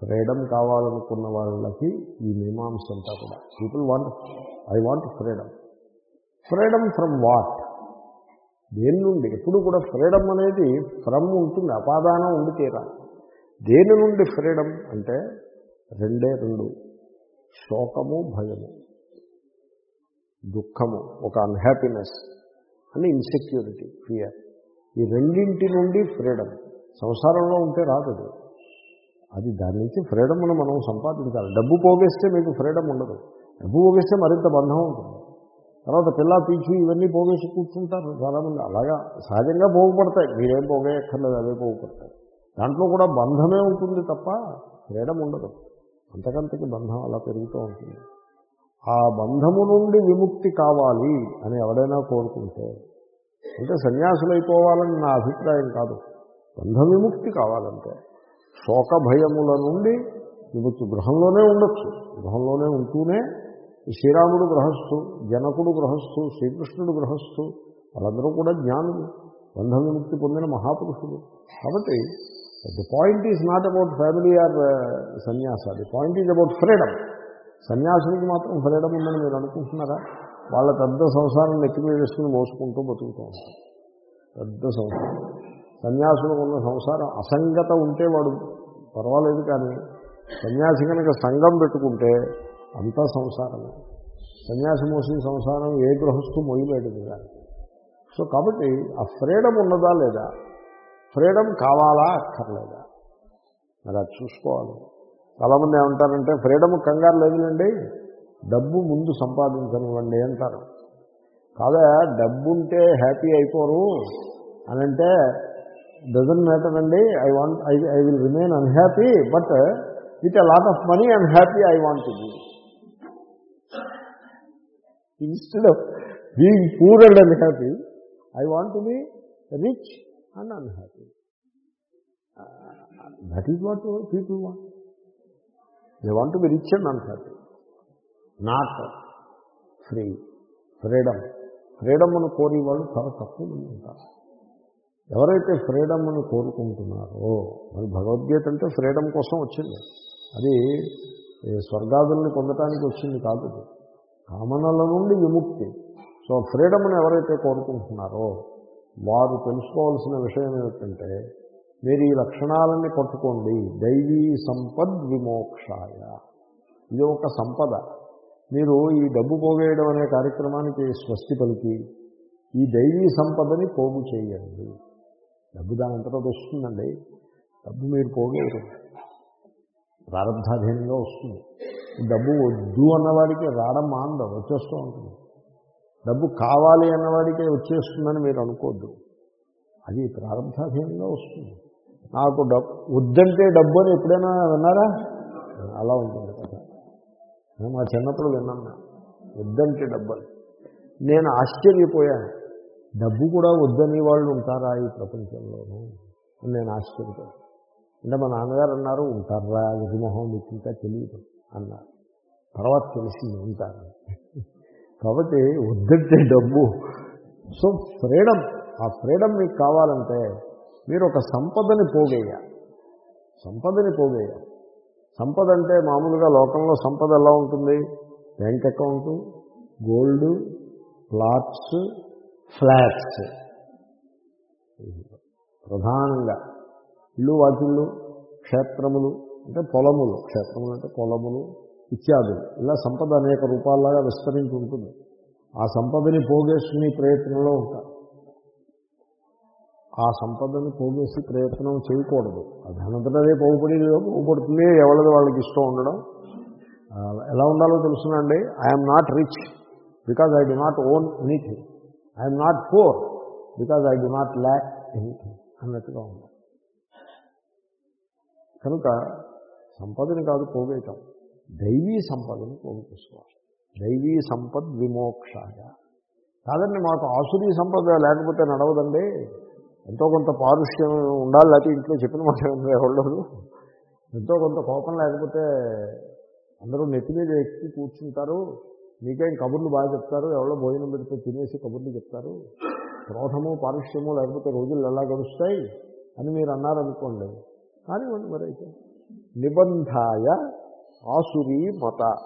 ఫ్రీడమ్ కావాలనుకున్న వాళ్ళకి ఈ మీమాంస అంతా కూడా. People want I want freedom freedom from what దేని నుండి? ఎప్పుడు కూడా ఫ్రీడమ్ అనేది ఫ్రమ్ ఉంటుంది అపాదానం ఉండి తీరా దేని నుండి ఫ్రీడమ్ అంటే రెండే రెండు. శోకము భయము. దుఃఖము ఒక అన్హ్యాపీనెస్ అని ఇన్సెక్యూరిటీ ఫియర్ ఈ రెండింటి నుండి ఫ్రీడమ్. సంసారంలో ఉంటే రాదు అది. అది దాని నుంచి ఫ్రీడమ్ను మనం సంపాదించాలి. డబ్బు పోగేస్తే మీకు ఫ్రీడమ్ ఉండదు. డబ్బు పోగేస్తే మరింత బంధం ఉంటుంది. తర్వాత పిల్ల పీచు ఇవన్నీ పోగేసి కూర్చుంటారు చాలామంది. అలాగా సహజంగా పోగుపడతాయి. మీరేం పోగేయక్కర్లేదు అవే పోగుపడతాయి. దాంట్లో కూడా బంధమే ఉంటుంది తప్ప ఫ్రీడమ్ ఉండదు. అంతకంతకి బంధం అలా పెరుగుతూ ఉంటుంది. ఆ బంధము నుండి విముక్తి కావాలి అని ఎవడైనా కోరుకుంటే అంటే సన్యాసులు అయిపోవాలని నా అభిప్రాయం కాదు. బంధ విముక్తి కావాలంటే శోక భయముల నుండి విముక్తి గృహంలోనే ఉండొచ్చు. గృహంలోనే ఉంటూనే శ్రీరాముడు గృహస్థు జనకుడు గృహస్థు శ్రీకృష్ణుడు గృహస్థు వాళ్ళందరూ కూడా జ్ఞానులు బంధ విముక్తి పొందిన మహాపురుషుడు కాబట్టి the point is not about family or సన్యాస the point is about freedom సన్యాసునికి మాత్రం ఫ్రీడమ్ ఉందని మీరు అనుకుంటున్నారా? వాళ్ళ పెద్ద సంసారం నెత్తి మీద వేసుకుని మోసుకుంటూ బతుకుతూ ఉంటారు పెద్ద సంసారం. సన్యాసులు ఉన్న సంసారం అసంగత ఉంటే వాడు పర్వాలేదు కానీ సన్యాసి కనుక సంఘం పెట్టుకుంటే అంతా సంసారమే. సన్యాసి మోసిన సంసారం ఏ గృహస్థు మొయ్యలేడు కానీ సో కాబట్టి ఆ ఫ్రీడమ్ ఉన్నదా లేదా? ఫ్రీడమ్ కావాలా అక్కర్లేదా? మరి అది చూసుకోవాలి. చాలామంది ఏమంటారంటే ఫ్రీడమ్ కంగారు లేదులేండి డబ్బు ముందు సంపాదించనివ్వండి అంటారు. కాదా డబ్బుంటే హ్యాపీ అయిపోరు అని అంటే డజన్ మ్యాటర్ అండి I want I I will remain unhappy but with a lot of money I'm happy I want to be instead of being poor and unhappy I want to be rich and unhappy that is what people want they want be rich and unhappy not free freedom freedom అని కోరి వాళ్ళు చాలా తక్కువ మంది ఉంటారు. ఎవరైతే ఫ్రీడమ్ను కోరుకుంటున్నారో మరి భగవద్గీత అంటే ఫ్రీడమ్ కోసం వచ్చింది. అది స్వర్గాదుల్ని పొందటానికి వచ్చింది కాదు కామనల నుండి విముక్తి. సో ఫ్రీడమ్ని ఎవరైతే కోరుకుంటున్నారో వారు తెలుసుకోవాల్సిన విషయం ఏమిటంటే మీరు ఈ లక్షణాలన్నీ పట్టుకోండి. దైవీ సంపద్ విమోక్షాయ. ఇది ఒక సంపద. మీరు ఈ డబ్బు పోగేయడం అనే కార్యక్రమానికి స్వస్తి పలికి ఈ దైవీ సంపదని పోగు చేయండి. డబ్బు దాని అంతటా వస్తుందండి. డబ్బు మీరు పోగేయరు. ప్రారంధాధీనంగా వస్తుంది. డబ్బు వద్దు అన్నవాడికి రావడం మాందం వచ్చేస్తూ ఉంటుంది. డబ్బు కావాలి అన్నవాడికే వచ్చేస్తుందని మీరు అనుకోవద్దు అది ప్రారంభాధీనంగా వస్తుంది. నాకు డబ్బు వద్దంటే డబ్బు అని ఎప్పుడైనా విన్నారా? అలా ఉంటుంది కదా. నేను మా చిన్నప్పుడు విన్నాను. వద్దంటే డబ్బు నేను ఆశ్చర్యపోయాను. డబ్బు కూడా వద్దని వాళ్ళు ఉంటారా ఈ ప్రపంచంలోనూ? అని నేను ఆశ్చర్యపోయాను. అంటే మా నాన్నగారు అన్నారు ఉంటారా? విధిమోహం మీకు ఇంకా తెలియదు అన్నారు. తర్వాత తెలిసింది ఉంటారు. కాబట్టి వద్దంటే డబ్బు. సో ఫ్రీడమ్ ఆ ఫ్రీడమ్ మీకు కావాలంటే మీరు ఒక సంపదని పోగేయాలి సంపదని పోగేయాలి సంపద అంటే మామూలుగా లోకంలో సంపద ఎలా ఉంటుంది? Bank account gold plots flats. ప్రధానంగా ఇల్లు వాకిళ్ళు క్షేత్రములు అంటే పొలములు. క్షేత్రములు అంటే పొలములు ఇత్యాదులు. ఇలా సంపద అనేక రూపాల్లాగా విస్తరించి ఉంటుంది. ఆ సంపదని పోగేసుకునే ప్రయత్నంలో ఉంటారు ఆ సంపదని పోగేసి ప్రయత్నం చేయకూడదు. అది అదే పోగుపడేది పోగుపడుతుంది ఎవరిది వాళ్ళకి ఇష్టం ఉండడం. ఎలా ఉండాలో తెలుసునండి. I'm not rich because I do not own anything I'm not poor because I do not lack anything అన్నట్టుగా ఉంది. కనుక సంపదని కాదు పోగేయటం. దైవీ సంపదని పోగు చేసుకోవాలి. దైవీ సంపద్ విమోక్షాయ. కాదండి మాకు ఆసురీ సంపద లేకపోతే నడవదండి. ఎంతో కొంత పారుష్యం ఉండాలి లేకపోతే ఇంట్లో చెప్పిన మాట ఉండదు ఎంతో కొంత కోపం లేకపోతే అందరూ నెత్తి మీద ఎక్కి కూర్చుంటారు. మీకేం కబుర్లు బాగా చెప్తారు? ఎవరో భోజనం పెడితే తినేసి కబుర్లు చెప్తారు? క్రోధము పారుష్యము లేకపోతే రోజులు ఎలా గడుస్తాయి అని మీరు అన్నారనుకోండి. కానివ్వండి మరైతే నిబంధాయ ఆసురీ మత.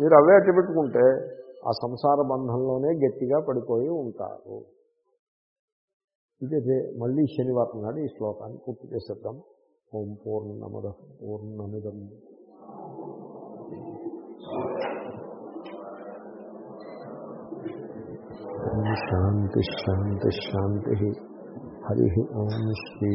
మీరు అవే అట్టు పెట్టుకుంటే ఆ సంసార బంధంలోనే గట్టిగా పడిపోయి ఉంటారు. ఇదే మళ్ళీ శనివారం నాడు ఈ శ్లోకాన్ని పూర్తి చేసేద్దాం. ఓం పూర్ణమద పూర్ణమిదం. శాంతి శాంతి శాంతి. హరి ఓం శ్రీ